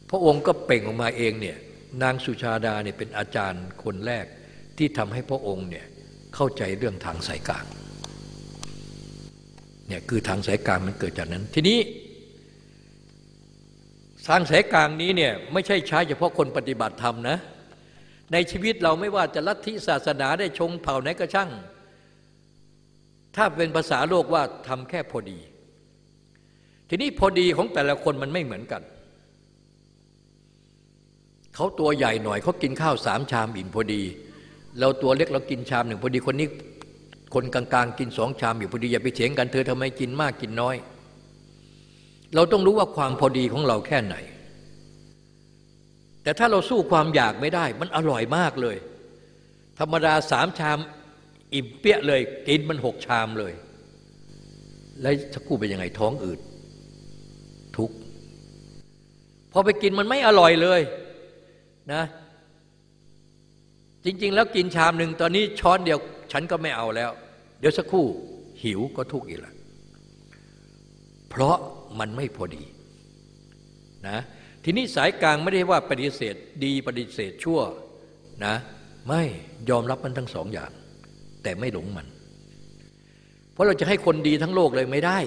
พระองค์ก็เป่งออกมาเองเนี่ย นางสุชาดาเนี่ยเป็นอาจารย์คนแรกที่ทำให้พระองค์เนี่ยเข้าใจเรื่องทางสายกลางเนี่ยคือทางสายกลางมันเกิดจากนั้น ทีนี้ ทางสายกลางนี้เนี่ยไม่ใช่ใช้เฉพาะคนปฏิบัติธรรมนะ ในชีวิตเราไม่ว่าจะลัทธิศาสนาได้ชงเผ่าไหนก็ช่าง ถ้าเป็นภาษาโลกว่าทำแค่พอดี ทีนี้พอดีของแต่ละคนมันไม่เหมือนกัน เขาตัวใหญ่หน่อยเขากินข้าวสามชามอิ่มพอดี เราตัวเล็กเรากินชามหนึ่งพอดีคนนี้คนกลางๆ กินสองชามอยู่พอดีอย่าไปเถียงกันเธอทำไมกินมากกินน้อย เราต้องรู้ว่าความพอดีของเราแค่ไหน แต่ถ้าเราสู้ความอยากไม่ได้ มันอร่อยมากเลย ธรรมดาสามชามอิ่มเปี้ยเลย กินมันหกชามเลย แล้วสักคู่เป็นยังไงท้องอืดทุกข์พอไปกินมันไม่อร่อยเลย นะจริง ๆ แล้วกินชามหนึ่งตอนนี้ช้อนเดียว ฉันก็ไม่เอาแล้ว เดี๋ยวสักครู่หิวก็ทุกข์อีกล้วเพราะมันไม่พอดีนะทีนี้สายกลางไม่ได้ว่าปฏิเสธดีปฏิเสธชั่วนะไม่ยอมรับมันทั้งสองอย่าง แต่ไม่หลงมัน เพราะเราจะให้คนดีทั้งโลกเลยไม่ได้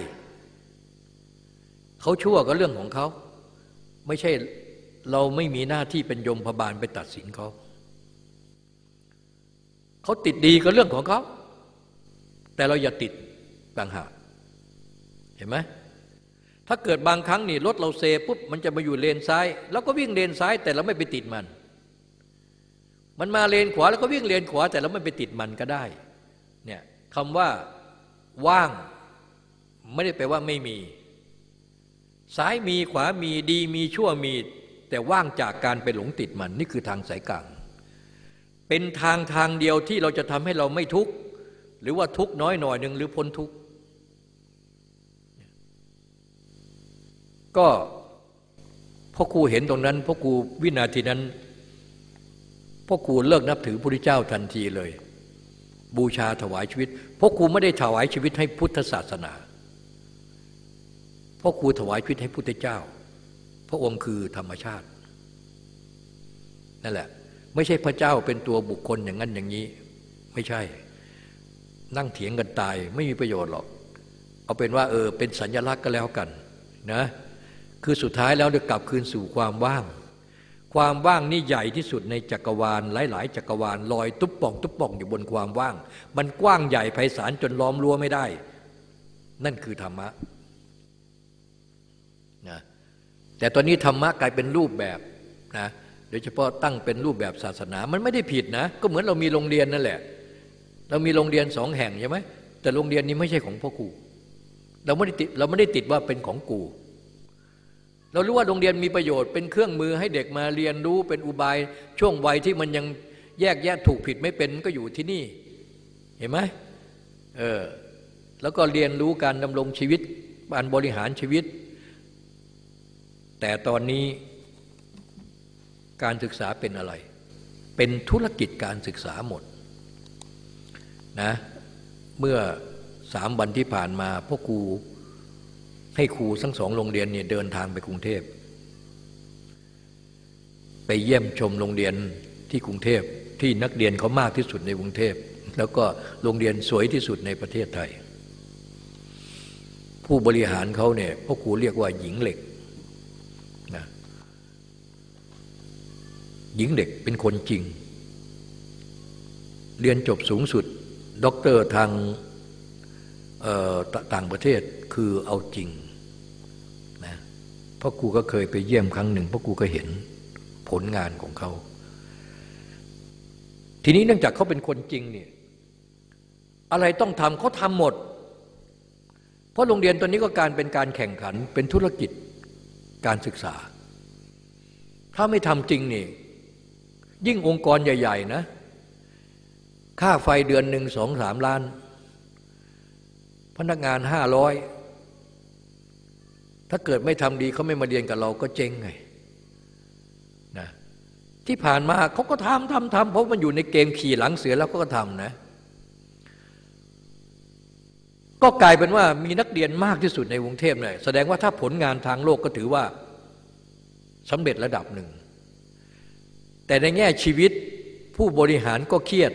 เขาชั่วก็เรื่องของเขา ไม่ใช่ เราไม่มีหน้าที่เป็นยมพบาลไปตัดสินเขา เขาติดดีก็เรื่องของเขา แต่เราอย่าติดต่างหากเห็นไหมถ้าเกิดบางครั้งนี่รถเราเซปุ๊บมันจะมาอยู่เลนซ้ายเราก็วิ่งเลนซ้ายแต่เราไม่ไปติดมัน มันมาเลนขวาแล้วก็วิ่งเลนขวา แต่เราไม่ไปติดมันก็ได้เนี่ยคำว่าว่างไม่ได้แปลว่าไม่มี ซ้ายมีขวามีดีมีชั่วมี แต่ว่างจากการไปหลงติดมันนี่คือทางสายกลาง เป็นทางทางเดียวที่เราจะทำให้เราไม่ทุกข์หรือว่าทุกข์น้อยหน่อยหนึ่งหรือพ้นทุกข์ก็พ่อครูเห็นตรงนั้นพ่อครูวินาทีนั้นพ่อครูเลิกนับถือพระเจ้าทันทีเลย บูชาถวายชีวิตพ่อครูไม่ได้ถวายชีวิตให้พุทธศาสนาพ่อครูถวายชีวิตให้พุทธเจ้า พระองค์คือธรรมชาติ นั่นแหละ ไม่ใช่พระเจ้าเป็นตัวบุคคลอย่างนั้นอย่างนี้ ไม่ใช่ นั่งเถียงกันตายไม่มีประโยชน์หรอก เอาเป็นว่าเออเป็นสัญลักษณ์ก็แล้วกันนะคือสุดท้ายแล้วจะกลับคืนสู่ความว่าง ความว่างนี่ใหญ่ที่สุดในจักรวาล หลาย ๆ จักรวาลลอยตุ๊บป่อง ตุ๊บป่องอยู่บนความว่าง มันกว้างใหญ่ไพศาลจนล้อมรั้วไม่ได้ นั่นคือธรรมะ แต่ตอนนี้ธรรมะกลายเป็นรูปแบบนะโดยเฉพาะตั้งเป็นรูปแบบศาสนา มันไม่ได้ผิดนะ ก็เหมือนเรามีโรงเรียนนั่นแหละ เรามีโรงเรียนสองแห่งใช่ไหมแต่โรงเรียนนี้ไม่ใช่ของพ่อครูเราไม่ได้ติดเราไม่ได้ติดว่าเป็นของกูเรารู้ว่าโรงเรียนมีประโยชน์เป็นเครื่องมือให้เด็กมาเรียนรู้เป็นอุบายช่วงวัยที่มันยังแยกแยะถูกผิดไม่เป็นก็อยู่ที่นี่ เห็นไหมเออแล้วก็เรียนรู้การดำรงชีวิตการบริหารชีวิต แต่ตอนนี้การศึกษาเป็นอะไร เป็นธุรกิจการศึกษาหมดนะเมื่อสามวันที่ผ่านมาพ่อครูให้ครูทั้งสองโรงเรียนเนี่ยเดินทางไปกรุงเทพ ไปเยี่ยมชมโรงเรียนที่กรุงเทพที่นักเรียนเขามากที่สุดในกรุงเทพ แล้วก็โรงเรียนสวยที่สุดในประเทศไทย ผู้บริหารเขาเนี่ยพ่อครูเรียกว่าหญิงเหล็กนะ หญิงเด็กเป็นคนจริง เรียนจบสูงสุดด็อกเตอร์ทางต่างประเทศคือเอาจริงนะพ่อครูก็เคยไปเยี่ยมครั้งหนึ่งพ่อครูก็เห็นผลงานของเขา ทีนี้เนื่องจากเขาเป็นคนจริงเนี่ยอะไรต้องทำเขาทำหมด เพราะโรงเรียนตัวนี้ก็การเป็นการแข่งขันเป็นธุรกิจการศึกษา ถ้าไม่ทำจริงนี่ ยิ่งองค์กรใหญ่ ๆ นะ ค่าไฟเดือนหนึ่งสองสามล้าน พนักงานห้าร้อยถ้าเกิดไม่ทำดีเขาไม่มาเรียนกับเราก็เจ๊งไงนะที่ผ่านมาเขาก็ทำทำทำเพราะมันอยู่ในเกมขี่หลังเสือแล้วก็ทำนะ ก็กลายเป็นว่ามีนักเรียนมากที่สุดในกรุงเทพเลยแสดงว่าถ้าผลงานทางโลกก็ถือว่าสำเร็จระดับหนึ่ง แต่ในแง่ชีวิตผู้บริหารก็เครียด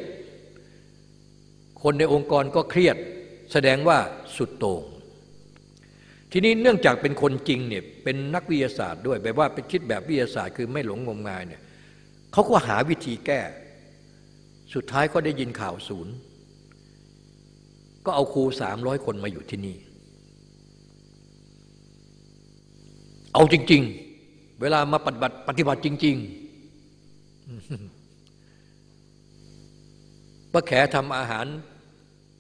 คนในองค์กรก็เครียด แสดงว่าสุดโต่งทีนี้เนื่องจากเป็นคนจริงเนี่ยเป็นนักวิทยาศาสตร์ด้วยแบบว่าเป็นคิดแบบวิทยาศาสตร์คือไม่หลงงมงายเนี่ยเขาก็หาวิธีแก้ สุดท้ายก็ได้ยินข่าวศูนย์ ก็เอาครูสามร้อยคนมาอยู่ที่นี่ เอาจริง ๆ เวลามาปฏิบัติปฏิบัติจริง ๆ ป้าแขทำอาหาร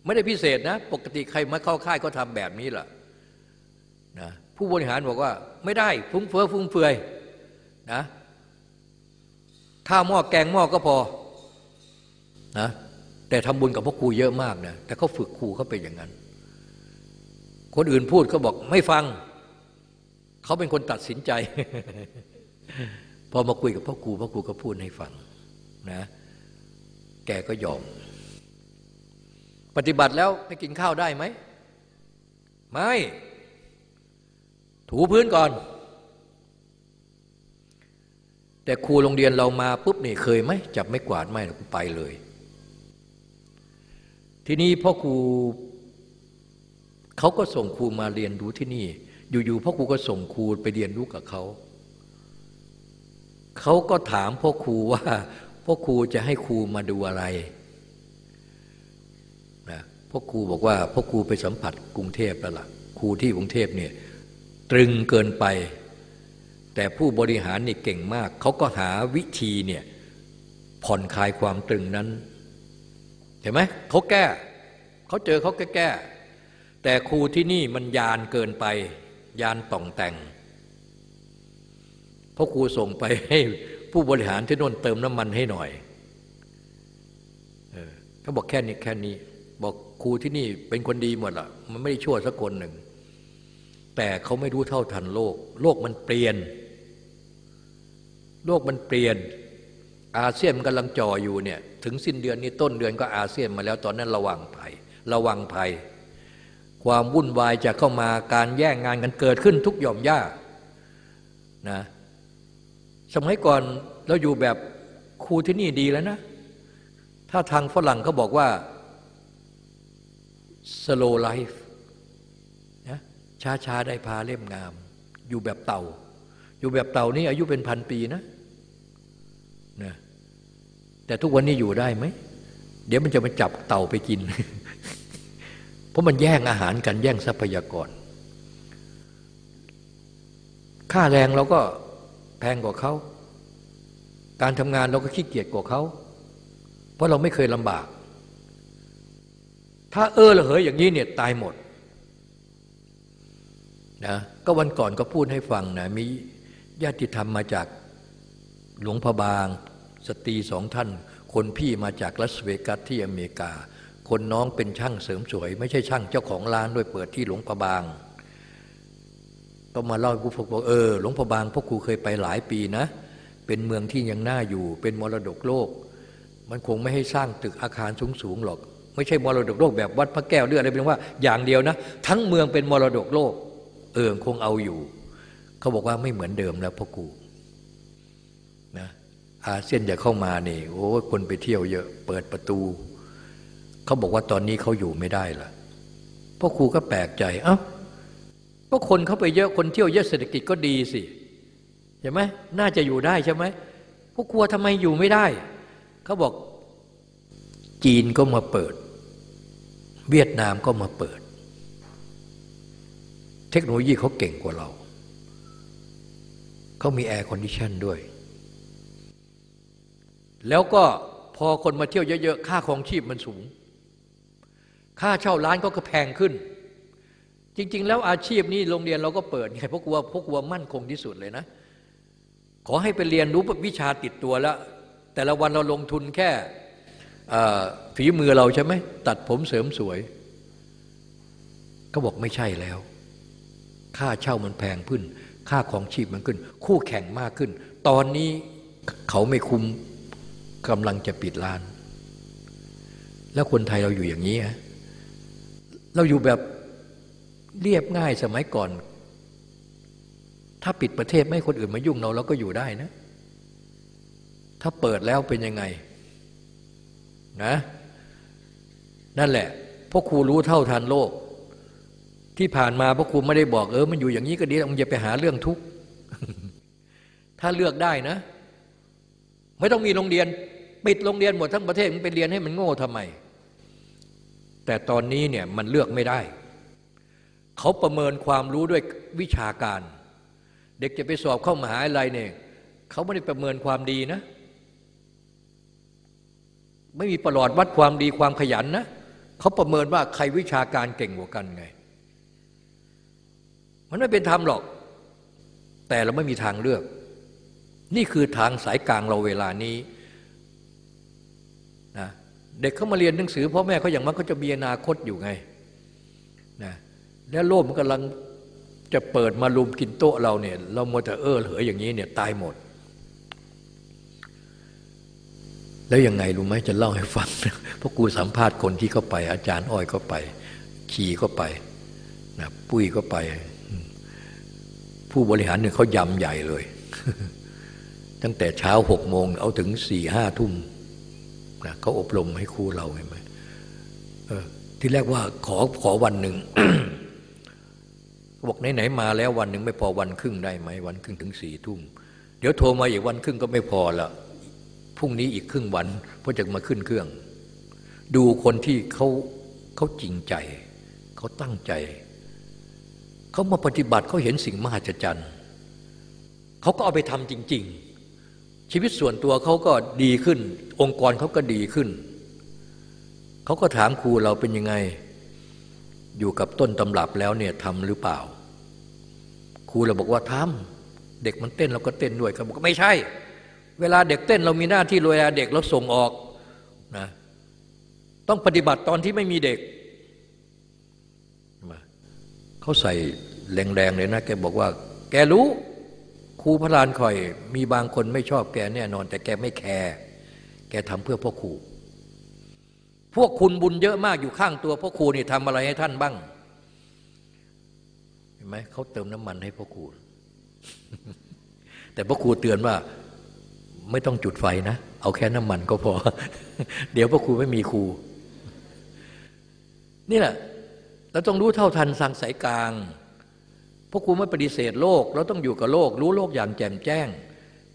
ไม่ได้พิเศษนะ ปกติใครมาเข้าค่ายก็ทำแบบนี้แหละนะผู้บริหารบอกว่า ไม่ได้ฟุ้งเฟ้อฟุ้งเฟือยนะข้าวหม้อแกงหม้อก็พอนะแต่ทำบุญกับพวกครูเยอะมากนะแต่เขาฝึกครูเขาเป็นอย่างนั้น คนอื่นพูดก็บอกไม่ฟัง เขาเป็นคนตัดสินใจ พอมาคุยกับพ่อครูพ่อครูก็พูดให้ฟังนะแกก็ยอม ปฏิบัติแล้วให้กินข้าวได้ไหม ไม่ ถูพื้นก่อน แต่ครูโรงเรียนเรามาปุ๊บนี่เคยไหมจับไม่กวาดไม่หรอกไปเลย ทีนี้พ่อครูเขาก็ส่งครูมาเรียนรู้ที่นี่ อยู่ๆพ่อครูก็ส่งครูไปเรียนรู้กับเขา เขาก็ถามพ่อครูว่าพ่อครูจะให้ครูมาดูอะไรนะพ่อครูบอกว่าพ่อครูไปสัมผัสกรุงเทพแล้วล่ะครูที่กรุงเทพเนี่ยตรึงเกินไป แต่ผู้บริหารนี่เก่งมาก เขาก็หาวิธีเนี่ยผ่อนคลายความตรึงนั้น เห็นไหมเขาแก้เขาเจอเขาแก้แก้แต่ครูที่นี่มันยานเกินไป ยานต่องแต่ง เพราะครูส่งไปให้ผู้บริหารที่โน่นเติมน้ำมันให้หน่อยเออเขาบอกแค่นี้แค่นี้ บอกครูที่นี่เป็นคนดีหมดละมันไม่ได้ชั่วสักคนหนึ่ง แต่เขาไม่รู้เท่าทันโลก โลกมันเปลี่ยน โลกมันเปลี่ยน อาเซียนมันกำลังจ่ออยู่เนี่ยถึงสิ้นเดือนนี้ต้นเดือนก็อาเซียนมาแล้วตอนนั้นระวังภัย ระวังภัย ความวุ่นวายจะเข้ามาการแย่งงานกันเกิดขึ้นทุกหย่อมย่านะ สมัยก่อนเราอยู่แบบครูที่นี่ดีแล้วนะ ถ้าทางฝรั่งเขาบอกว่า slow life นะช้าๆ ได้พาเล่มงาม อยู่แบบเต่า อยู่แบบเต่านี่อายุเป็นพันปีนะนะแต่ทุกวันนี้อยู่ได้ไหม เดี๋ยวมันจะมาจับเต่าไปกิน เพราะมันแย่งอาหารกันแย่งทรัพยากร ค่าแรงเราก็ แพงกว่าเขา การทำงานเราก็ขี้เกียจกว่าเขา เพราะเราไม่เคยลำบาก ถ้าเออระเหยอย่างนี้เนี่ยตายหมดนะก็วันก่อนก็พูดให้ฟังนะมีญาติธรรมมาจากหลวงพะบาง สตรีสองท่าน คนพี่มาจากลัสเวกัสที่อเมริกา คนน้องเป็นช่างเสริมสวย ไม่ใช่ช่างเจ้าของร้านด้วยเปิดที่หลวงพะบาง ก็มาเล่าให้ผู้ฟังบอกเออหลวงพระบางพ่อครูเคยไปหลายปีนะ เป็นเมืองที่ยังน่าอยู่เป็นมรดกโลก มันคงไม่ให้สร้างตึกอาคารสูงๆหรอก ไม่ใช่มรดกโลกแบบวัดพระแก้วเรืออะไรเป็นว่าอย่างเดียวนะ ทั้งเมืองเป็นมรดกโลก เออคงเอาอยู่ เขาบอกว่าไม่เหมือนเดิมแล้วพ่อครูนะอาเซียนอย่าเข้ามานี่โอ้คนไปเที่ยวเยอะเปิดประตู เขาบอกว่าตอนนี้เขาอยู่ไม่ได้ละพ่อครูก็แปลกใจเอ้า ก็คนเขาไปเยอะคนเที่ยวเยอะเศรษฐกิจก็ดีสิใช่ไหมน่าจะอยู่ได้ใช่ไหมพวกครัวทำไมอยู่ไม่ได้เขาบอกจีนก็มาเปิด เวียดนามก็มาเปิด เทคโนโลยีเขาเก่งกว่าเราเขามี air condition ด้วย แล้วก็พอคนมาเที่ยวเยอะๆ ค่าครองชีพมันสูง ค่าเช่าร้านก็ก็แพงขึ้น จริง ๆ แล้วอาชีพนี้โรงเรียนเราก็เปิดไงเพราะกลัวเพราะกลัวมั่นคงที่สุดเลยนะ ขอให้ไปเรียนรู้วิชาติดตัวแล้ว แต่ละวันเราลงทุนแค่ฝีมือเราใช่ไหมตัดผมเสริมสวย ก็บอกไม่ใช่แล้ว ค่าเช่ามันแพงขึ้น ค่าของชีพมันขึ้น คู่แข่งมากขึ้น ตอนนี้เขาไม่คุมกำลังจะปิดร้าน แล้วคนไทยเราอยู่อย่างนี้ฮะเราอยู่แบบ เรียบง่ายสมัยก่อน ถ้าปิดประเทศไม่คนอื่นมายุ่งเราเราก็อยู่ได้นะ ถ้าเปิดแล้วเป็นยังไงนะ นั่นแหละพ่อครูรู้เท่าทันโลก ที่ผ่านมาพ่อครูไม่ได้บอกเออ มันอยู่อย่างนี้ก็ดีมึงอย่าไปหาเรื่องทุกข์ถ้าเลือกได้นะ ไม่ต้องมีโรงเรียน ปิดโรงเรียนหมดทั้งประเทศมันไปเรียนให้มันโง่ทำไม แต่ตอนนี้เนี่ยมันเลือกไม่ได้ เขาประเมินความรู้ด้วยวิชาการ เด็กจะไปสอบเข้ามหาอะไรเนี่ยเขาไม่ได้ประเมินความดีนะ ไม่มีประหลอดวัดความดีความขยันนะเขาประเมินว่าใครวิชาการเก่งกว่ากันไง มันไม่เป็นธรรมหรอก แต่เราไม่มีทางเลือก นี่คือทางสายกลางเราเวลานี้นะเด็กเขามาเรียนหนังสือพ่อแม่เขาอย่างมันก็จะมีอนาคตอยู่ไงนะ แล้วโลภมันกำลังจะเปิดมาลุมกินโต๊ะเราเนี่ย เราโมวแต่เออเหยอย่างนี้เนี่ยตายหมด แล้วยังไงรู้ไหมจะเล่าให้ฟังเพราะกูสัมภาษณ์คนที่เข้าไป อาจารย์อ้อยก็ไป ขี่ก็ไปนะปุ้ยก็ไป ผู้บริหารเนี่ยเขายำใหญ่เลย ตั้งแต่เช้าหกโมงเอาถึงสี่ห้าทุ่มนะเขาอบรมให้ครูเราเห็นไหมที่แรกว่าขอขอวันหนึ่ง บอกไหนๆมาแล้ววันหนึ่งไม่พอวันครึ่งได้ไหมวันครึ่งถึงสี่ทุ่มเดี๋ยวโทรมาอีกวันครึ่งก็ไม่พอละพรุ่งนี้อีกครึ่งวันเพราะจะมาขึ้นเครื่อง ดูคนที่เขาเขาจริงใจ เขาตั้งใจ เขามาปฏิบัติเขาเห็นสิ่งมหัศจรรย์เขาก็เอาไปทำจริง ๆ ชีวิตส่วนตัวเขาก็ดีขึ้น องค์กรเขาก็ดีขึ้นเขาก็ถามครูเราเป็นยังไง อยู่กับต้นตำรับแล้วเนี่ยทำหรือเปล่า ครูเราบอกว่าทำเด็กมันเต้นเราก็เต้นด้วยเขาบอกไม่ใช่ เวลาเด็กเต้นเรามีหน้าที่เวลาเด็กเราส่งออกนะต้องปฏิบัติตอนที่ไม่มีเด็กเขาใส่แรงๆเลยนะแกบอกว่า แกรู้ครูพระลานคอย มีบางคนไม่ชอบแกแน่นอน แต่แกไม่แคร์แกทำเพื่อพ่อครูพวกคุณบุญเยอะมากอยู่ข้างตัวพ่อครูนี่ทำอะไรให้ท่านบ้าง ห็นไหมเขาเติมน้ำมันให้พ่อครูแต่พ่อครูเตือนว่า ไม่ต้องจุดไฟนะ เอาแค่น้ำมันก็พอ เดี๋ยวพ่อครูไม่มีครู นี่แหละเราต้องรู้เท่าทันสังสายกลางพราะครูไม่ปฏิเสธโลก เราต้องอยู่กับโลก รู้โลกอย่างแจ่มแจ้ง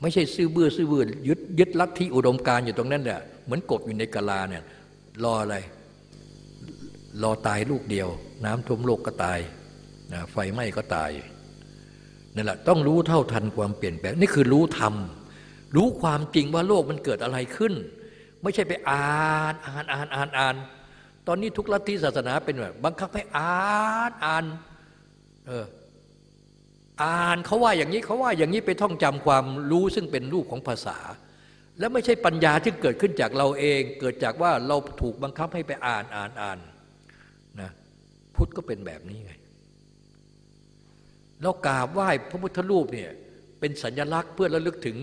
ไม่ใช่ซื่อเบื่อซื่อเบื่อยึดยึดลัทธิอุดมการอยู่ตรงนั้นแหละเหมือนกบอยู่ในกะลาเนี่ยรออะไร รอตายลูกเดียว น้ำท่วมโลกก็ตาย นะไฟไหม้ก็ตายนั่นแหละต้องรู้เท่าทันความเปลี่ยนแปลงนี่คือรู้ธรรมรู้ความจริงว่าโลกมันเกิดอะไรขึ้น ไม่ใช่ไปอ่านอ่านอ่านอ่านอ่าน ตอนนี้ทุกลัทธิศาสนาเป็นแบบบังคับให้อ่านอ่านเอออ่านเขาว่าอย่างนี้เขาว่าอย่างนี้ไปท่องจำความรู้ซึ่งเป็นรูปของภาษา แล้วไม่ใช่ปัญญาที่เกิดขึ้นจากเราเอง เกิดจากว่าเราถูกบังคับให้ไปอ่านอ่านอ่านนะพุทธก็เป็นแบบนี้ไง เรากราบไหว้พระพุทธรูปเนี่ยเป็นสัญลักษณ์เพื่อระลึกถึง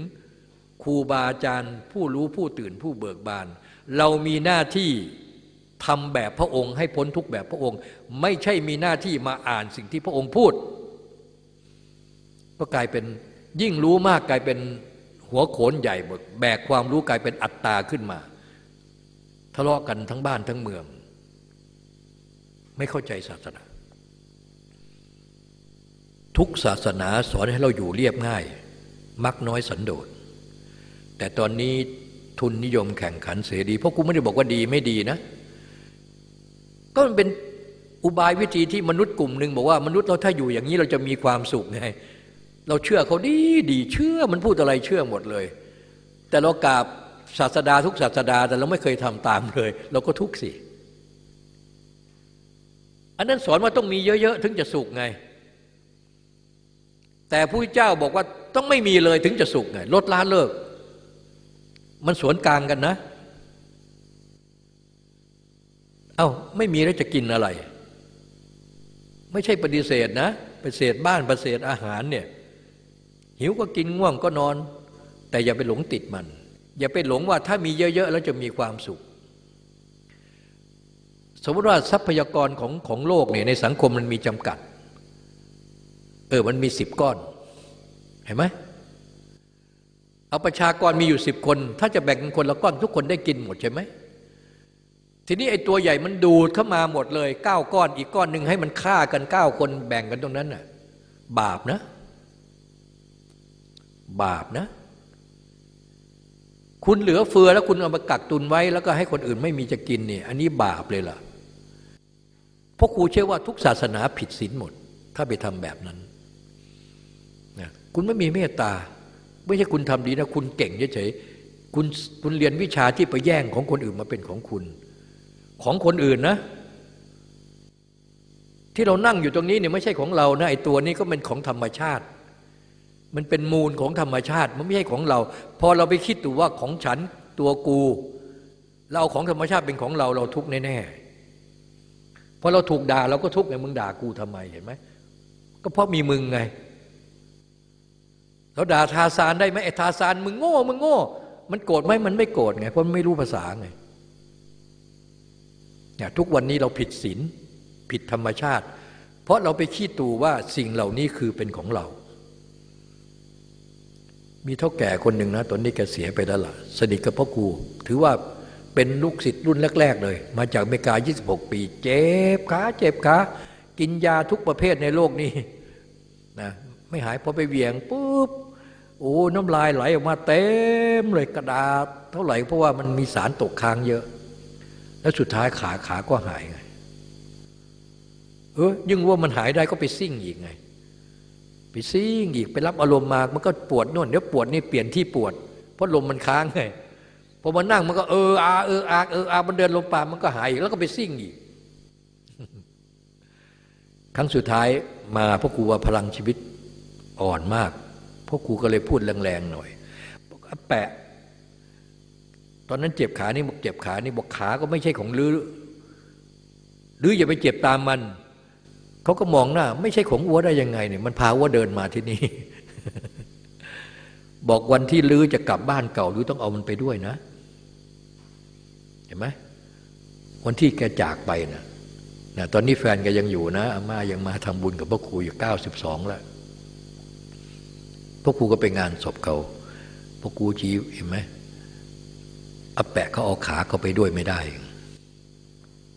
ครูบาอาจารย์ ผู้รู้ผู้ตื่นผู้เบิกบาน เรามีหน้าที่ทำแบบพระองค์ ให้พ้นทุกแบบพระองค์ ไม่ใช่มีหน้าที่มาอ่านสิ่งที่พระองค์พูด ก็กลายเป็นยิ่งรู้มากกลายเป็นหัวโขนใหญ่หมดแบกความรู้กลายเป็นอัตตาขึ้นมา ทะเลาะกันทั้งบ้านทั้งเมือง ไม่เข้าใจศาสนา ทุกศาสนาสอนให้เราอยู่เรียบง่าย มักน้อยสันโดษ แต่ตอนนี้ทุนนิยมแข่งขันเสรี เพราะกูไม่ได้บอกว่าดีไม่ดีนะ ก็มันเป็นอุบายวิธีที่มนุษย์กลุ่มหนึ่งบอกว่ามนุษย์เราถ้าอยู่อย่างนี้เราจะมีความสุขไง เราเชื่อเขาดีดีเชื่อมันพูดอะไรเชื่อหมดเลย แต่เรากราบศาสดาทุกศาสดาแต่เราไม่เคยทำตามเลย เราก็ทุกข์สิ อันนั้นสอนว่าต้องมีเยอะๆ ถึงจะสุขไง แต่ผู้เจ้าบอกว่าต้องไม่มีเลยถึงจะสุขไงลดละเลิก มันสวนกลางกันนะ เอา้าไม่มีแล้วจะกินอะไร ไม่ใช่ปฏิเสธนะปฏิเสธบ้านปฏิเสธอาหารเนี่ยหิวก็กินง่วงก็นอน แต่อย่าไปหลงติดมัน อย่าไปหลงว่าถ้ามีเยอะๆแล้วจะมีความสุข สมมติว่าทรัพยากรของของโลกเนี่ยในสังคมมันมีจำกัด เออมันมีสิบก้อน เห็นไหมเอาประชากรมีอยู่สิบคน ถ้าจะแบ่งคนละก้อนทุกคนได้กินหมดใช่ไหมทีนี้ไอ้ตัวใหญ่มันดูดเข้ามาหมดเลยเก้าก้อนอีกก้อนหนึ่งให้มันฆ่ากันเก้าคนแบ่งกันตรงนั้นน่ะบาปนะ บาปนะ คุณเหลือเฟือแล้วคุณเอามากักตุนไว้ แล้วก็ให้คนอื่นไม่มีจะกินเนี่ย อันนี้บาปเลยล่ะเพราะครูเชื่อว่าทุกศาสนาผิดศีลหมด ถ้าไปทำแบบนั้น คุณไม่มีเมตตา ไม่ใช่คุณทำดีนะ คุณเก่งเฉยๆคุณคุณเรียนวิชาที่ไปแย่งของคนอื่นมาเป็นของคุณ ของคนอื่นนะ ที่เรานั่งอยู่ตรงนี้เนี่ยไม่ใช่ของเรานะไอ้ตัวนี้ก็เป็นของธรรมชาติ มันเป็นมูลของธรรมชาติ มันไม่ใช่ของเรา พอเราไปคิดตัวว่าของฉันตัวกู เราของธรรมชาติเป็นของเราเราทุกข์แน่ๆพอเราถูกด่าเราก็ทุกข์ไงมึงด่ากูทำไมเห็นไหมก็เพราะมีมึงไง เราด่าทาซานได้ไหมไอ้ทาซานมึงโง่มึงโง่ มันโกรธไหมมันไม่โกรธไงเพราะมันไม่รู้ภาษาไงเนี่ยทุกวันนี้เราผิดศีลผิดธรรมชาติ เพราะเราไปขี้ตูว่าสิ่งเหล่านี้คือเป็นของเรา มีเท่าแก่คนหนึ่งนะตอนนี้แกเสียไปแล้วล่ะสนิทกับพ่อครูถือว่าเป็นลูกศิษย์รุ่นแรก ๆ เลย มาจากอเมริกา 26 ปี เจ็บขาเจ็บขากินยาทุกประเภทในโลกนี้นะไม่หายพอไปเวียงปุ๊บ โอ้น้ำลายไหลออกมาเต็มเลยกระดาษเท่าไหร่เพราะว่ามันมีสารตกค้างเยอะ แล้วสุดท้ายขาขาก็หายไงเออยิ่งว่ามันหายได้ก็ไปซิ่งอีกไง ไปซิ่งอีกไปรับอารมณ์มามันก็ปวดโน่นเดี๋ยวปวดนี่เปลี่ยนที่ปวด เพราะลมมันค้างไงพอมานั่งมันก็เอออาเอออาเอออามันเดินลงป่ามันก็หายอีกแล้วก็ไปซิ่งอีก ครั้งสุดท้ายมาพ่อครูว่าพลังชีวิตอ่อนมาก พ่อครูก็เลยพูดแรงๆหน่อยบอกแปะ ตอนนั้นเจ็บขานี่บอกเจ็บขานี่บอกขาก็ไม่ใช่ของลือหรืออย่าไปเจ็บตามมันเขาก็มองหน้า ไม่ใช่ของวัวได้ยังไงเนี่ยมันพาวัวเดินมาที่นี่ บอกวันที่ลือจะกลับบ้านเก่าลือต้องเอามันไปด้วยนะ เห็นไหมวันที่แกจากไปนะนะตอนนี้แฟนแกยังอยู่นะอาม่ายังมาทำบุญกับพ่อครูอยู่เก้าสิบสองแล้ว พ่อครูก็ไปงานศพเขาพ่อครูจีเห็นไหมอาแปะเขาเอาขาเขาไปด้วยไม่ได้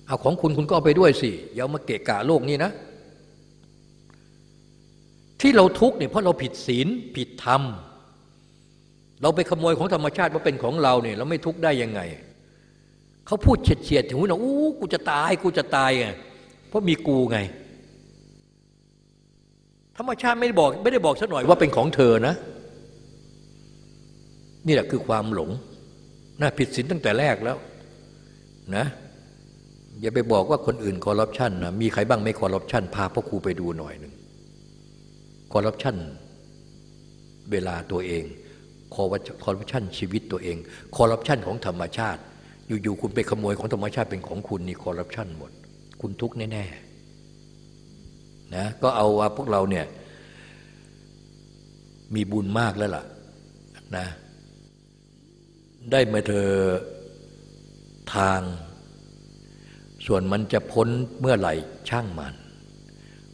เอาของคุณคุณก็เอาไปด้วยสิอย่ามาเกะกะโลกนี้นะ ที่เราทุกข์เนี่ยเพราะเราผิดศีลผิดธรรม เราไปขโมยของธรรมชาติมาเป็นของเราเนี่ย เราไม่ทุกข์ได้ยังไงเขาพูดเฉียดเฉียดถึงว่าอู้กูจะตายกูจะตายไงเพราะมีกูไง ธรรมชาติไม่ได้บอกไม่ได้บอกสักหน่อยว่าเป็นของเธอนะ นี่แหละคือความหลงน่าผิดศีลตั้งแต่แรกแล้วนะอย่าไปบอกว่าคนอื่นคอร์รัปชันนะมีใครบ้างไม่คอร์รัปชันพาพ่อครูไปดูหน่อยหนึ่งคอร์รัปชันเวลาตัวเองคอร์รัปชันชีวิตตัวเองคอร์รัปชันของธรรมชาติ อยู่ๆคุณไปขโมยของธรรมชาติเป็นของคุณนี่คอร์รัปชันหมด คุณทุกข์แน่ๆ นะก็เอาว่าพวกเราเนี่ยมีบุญมากแล้วล่ะนะได้มาเธอทาง ส่วนมันจะพ้นเมื่อไหร่ช่างมัน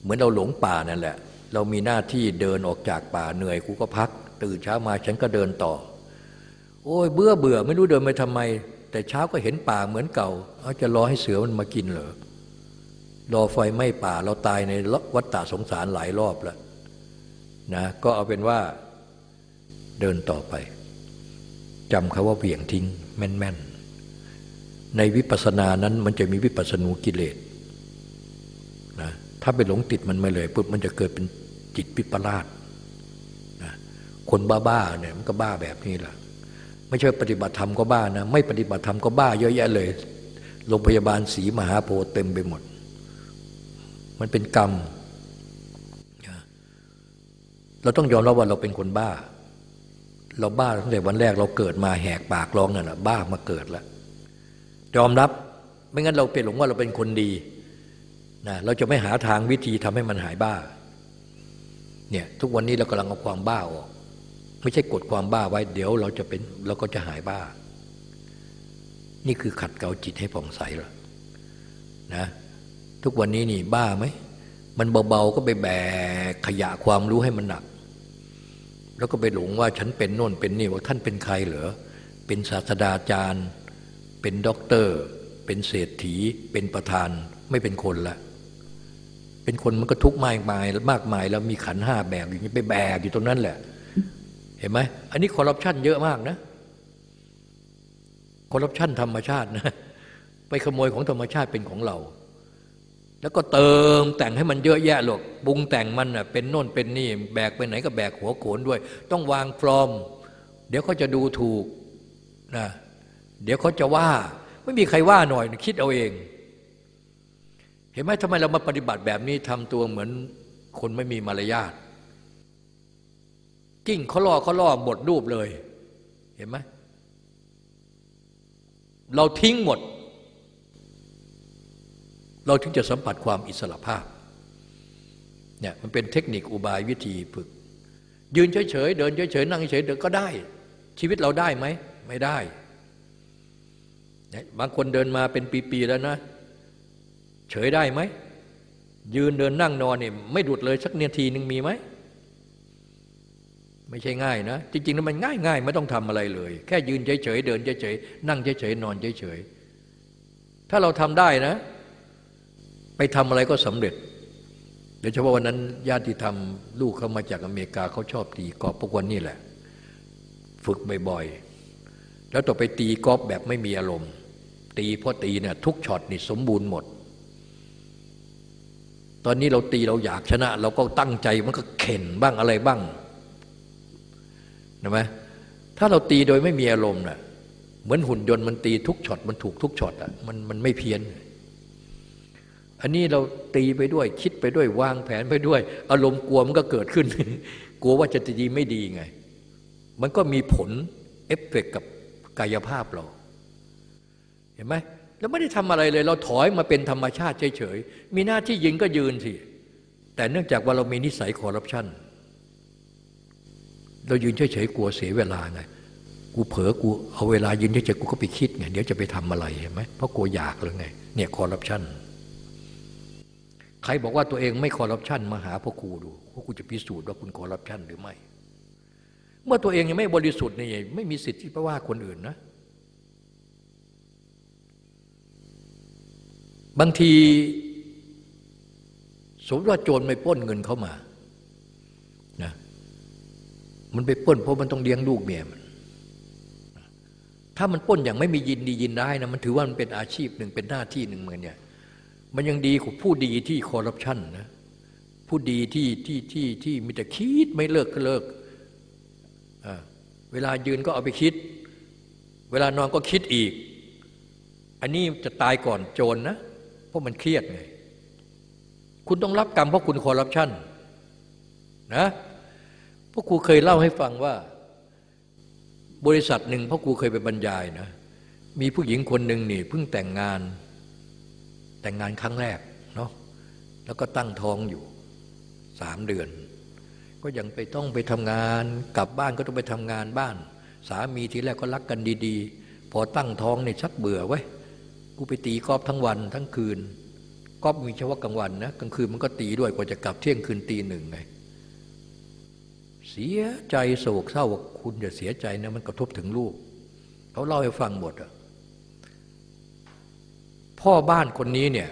เหมือนเราหลงป่านั่นแหละ เรามีหน้าที่เดินออกจากป่าเหนื่อยกูก็พัก ตื่นเช้ามาฉันก็เดินต่อ โอ้ยเบื่อเบื่อไม่รู้เดินไปทำไม แต่เช้าก็เห็นป่าเหมือนเก่า เอาจะรอให้เสือมันมากินเหรอ รอไฟไหม้ป่าเราตายในวัฏฏะสงสารหลายรอบแล้วนะก็เอาเป็นว่าเดินต่อไปจำคาว่าเหวี่ยงทิ้งแม่นๆ ในวิปัสสนานั้นมันจะมีวิปัสสนูกิเลสนะถ้าไปหลงติดมันมาเลยปุ๊บมันจะเกิดเป็นจิตวิปลาสนะคนบ้าๆเนี่ยมันก็บ้าแบบนี้แหละไม่ใช่ปฏิบัติธรรมก็บ้านะ ไม่ปฏิบัติธรรมก็บ้าเยอะแยะเลยโรงพยาบาลศรีมหาโพธิ์เต็มไปหมด มันเป็นกรรม เราต้องยอมรับว่าเราเป็นคนบ้า เราบ้าตั้งแต่วันแรกเราเกิดมาแหกปากร้องนั่นแหละบ้ามาเกิดแล้วยอมรับไม่งั้นเราเป็นหลงว่าเราเป็นคนดีนะเราจะไม่หาทางวิธีทำให้มันหายบ้าเนี่ยทุกวันนี้เรากำลังเอาความบ้าออกไม่ใช่กดความบ้าไว้เดี๋ยวเราจะเป็นเราก็จะหายบ้า นี่คือขัดเกลาจิตให้ผ่องใสแล้วนะ ทุกวันนี้นี่บ้าไหมมันเบาๆก็ไปแบกขยะความรู้ให้มันหนัก แล้วก็ไปหลงว่าฉันเป็นโน่นเป็นนี่ว่าท่านเป็นใครเหรอเป็นศาสตราจารย์ เป็นด็อกเตอร์ เป็นเศรษฐี เป็นประธานไม่เป็นคนละเป็นคนมันก็ทุกข์มากมายมากมายแล้วมีขันธ์ห้าแบกอยู่นี่ไปแบกอยู่ตรงนั้นแหละ เห็นไหมอันนี้คอร์รัปชันเยอะมากนะคอร์รัปชันธรรมชาตินะไปขโมยของธรรมชาติเป็นของเรา แล้วก็เติมแต่งให้มันเยอะแยะหรอกปรุงแต่งมันอะเป็นโน่นเป็นนี่ แบกไปไหนก็แบกหัวโขนด้วย ต้องวางฟลอม เดี๋ยวเขาจะดูถูกนะเดี๋ยวเขาจะว่า ไม่มีใครว่าหน่อย คิดเอาเอง เห็นไหมทำไมเรามาปฏิบัติแบบนี้ทำตัวเหมือนคนไม่มีมารยาทกิ้งเขาล่อเขาล่อหมดรูปเลย เห็นไหมเราทิ้งหมด เราถึงจะสัมผัสความอิสระภาพเนี่ยมันเป็นเทคนิคอุบายวิธีฝึก ยืนเฉยๆเดินเฉยๆนั่งเฉยๆเดินก็ได้ ชีวิตเราได้ไหมไม่ได้ บางคนเดินมาเป็นปีๆแล้วนะ เฉยได้ไหม ยืนเดินนั่งนอนเนี่ยไม่ดุดเลยสักนาทีหนึ่งมีไหมไม่ใช่ง่ายนะ จริงๆแล้วมันง่ายง่ายไม่ต้องทำอะไรเลย แค่ยืนเฉยๆเดินเฉยๆนั่งเฉยๆนอนเฉยๆถ้าเราทำได้นะ ไปทำอะไรก็สำเร็จโดยเฉพาะวันนั้นญาติธรรมลูกเขามาจากอเมริกาเขาชอบตีกอล์ฟพวกวันนี้แหละ ฝึกบ่อยๆ แล้วต่อไปตีกอล์ฟแบบไม่มีอารมณ์ ตีเพราะตีเนี่ยทุกช็อตนี่สมบูรณ์หมด ตอนนี้เราตีเราอยากชนะ เราก็ตั้งใจมันก็เข็นบ้างอะไรบ้างนะไหมถ้าเราตีโดยไม่มีอารมณ์น่ะเหมือนหุ่นยนต์มันตีทุกช็อตมันถูกทุกช็อตอะมันมันไม่เพี้ยน อันนี้เราตีไปด้วย คิดไปด้วยวางแผนไปด้วย อารมณ์กลัวมันก็เกิดขึ้น กลัวว่าจะดีไม่ดีไง มันก็มีผลเอฟเฟกกับกายภาพเรา เห็นไหมเราไม่ได้ทำอะไรเลย เราถอยมาเป็นธรรมชาติเฉยๆมีหน้าที่ยืนก็ยืนสิแต่เนื่องจากว่าเรามีนิสัยคอร์รัปชันเรายืนเฉยๆกลัวเสียเวลาไงกูเผลอกูเอาเวลายืนเฉยๆกูก็ไปคิดไงเดี๋ยวจะไปทำอะไรเห็นไหมเพราะกลัวอยากหรือไงเนี่ยคอร์รัปชัน ใครบอกว่าตัวเองไม่คอร์รัปชันมาหาพ่อครูดูพ่อครูจะพิสูจน์ว่าคุณคอร์รัปชันหรือไม่ เมื่อตัวเองยังไม่บริสุทธิ์นี่ไม่มีสิทธิ์ที่จะว่าคนอื่นนะ บางทีสมมติว่าโจรไม่ป้นเงินเขามานะมันไปป้นเพราะมันต้องเลี้ยงลูกเมียมัน ถ้ามันป้นอย่างไม่มียินดียินได้นะมันถือว่ามันเป็นอาชีพหนึ่งเป็นหน้าที่หนึ่งเหมือนเนี่ย มันยังดีกว่าผู้ดีที่คอร์รัปชันนะผู้ดีที่ที่ที่ที่มีแต่คิดไม่เลิกก็เลิกเวลายืนก็เอาไปคิด เวลานอนก็คิดอีก อันนี้จะตายก่อนโจรนนะเพราะมันเครียดไงคุณต้องรับกรรมเพราะคุณคอร์รัปชันนะพราะครูเคยเล่าให้ฟังว่า บริษัทหนึ่งพ่อครูเคยไปบรรยายนะมีผู้หญิงคนหนึ่งนี่เพิ่งแต่งงาน แต่งงานครั้งแรกเนาะแล้วก็ตั้งท้องอยู่สามเดือน ก็ยังไปต้องไปทำงานกลับบ้านก็ต้องไปทำงานบ้าน สามีทีแรกก็รักกันดีๆ พอตั้งท้องเนี่ยชักเบื่อไว้กูไปตีกอบทั้งวันทั้งคืนกอบมีเฉพาะกลางวันนะกลางคืนมันก็ตีด้วยกว่าจะกลับเที่ยงคืนตีหนึ่งไงเสียใจโศกเศร้าคุณจะเสียใจนะมันกระทบถึงลูกเขาเล่าให้ฟังหมดอะ พ่อบ้านคนนี้เนี่ย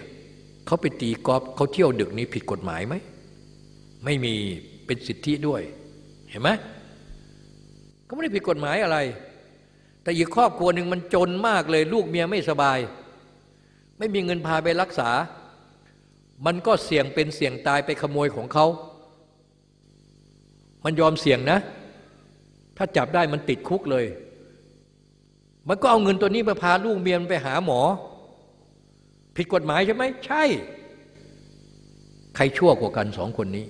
เขาไปตีกอล์ฟเขาเที่ยวดึกนี้ผิดกฎหมายไหม ไม่มีเป็นสิทธิด้วย เห็นไหมเขาไม่ได้ผิดกฎหมายอะไร แต่อีกครอบครัวหนึ่งมันจนมากเลย ลูกเมียไม่สบาย ไม่มีเงินพาไปรักษา มันก็เสี่ยงเป็นเสี่ยงตายไปขโมยของเขา มันยอมเสี่ยงนะ ถ้าจับได้มันติดคุกเลย มันก็เอาเงินตัวนี้มาพาลูกเมียไปหาหมอ ผิดกฎหมายใช่ไหมใช่ ใครชั่วกว่ากันสองคนนี้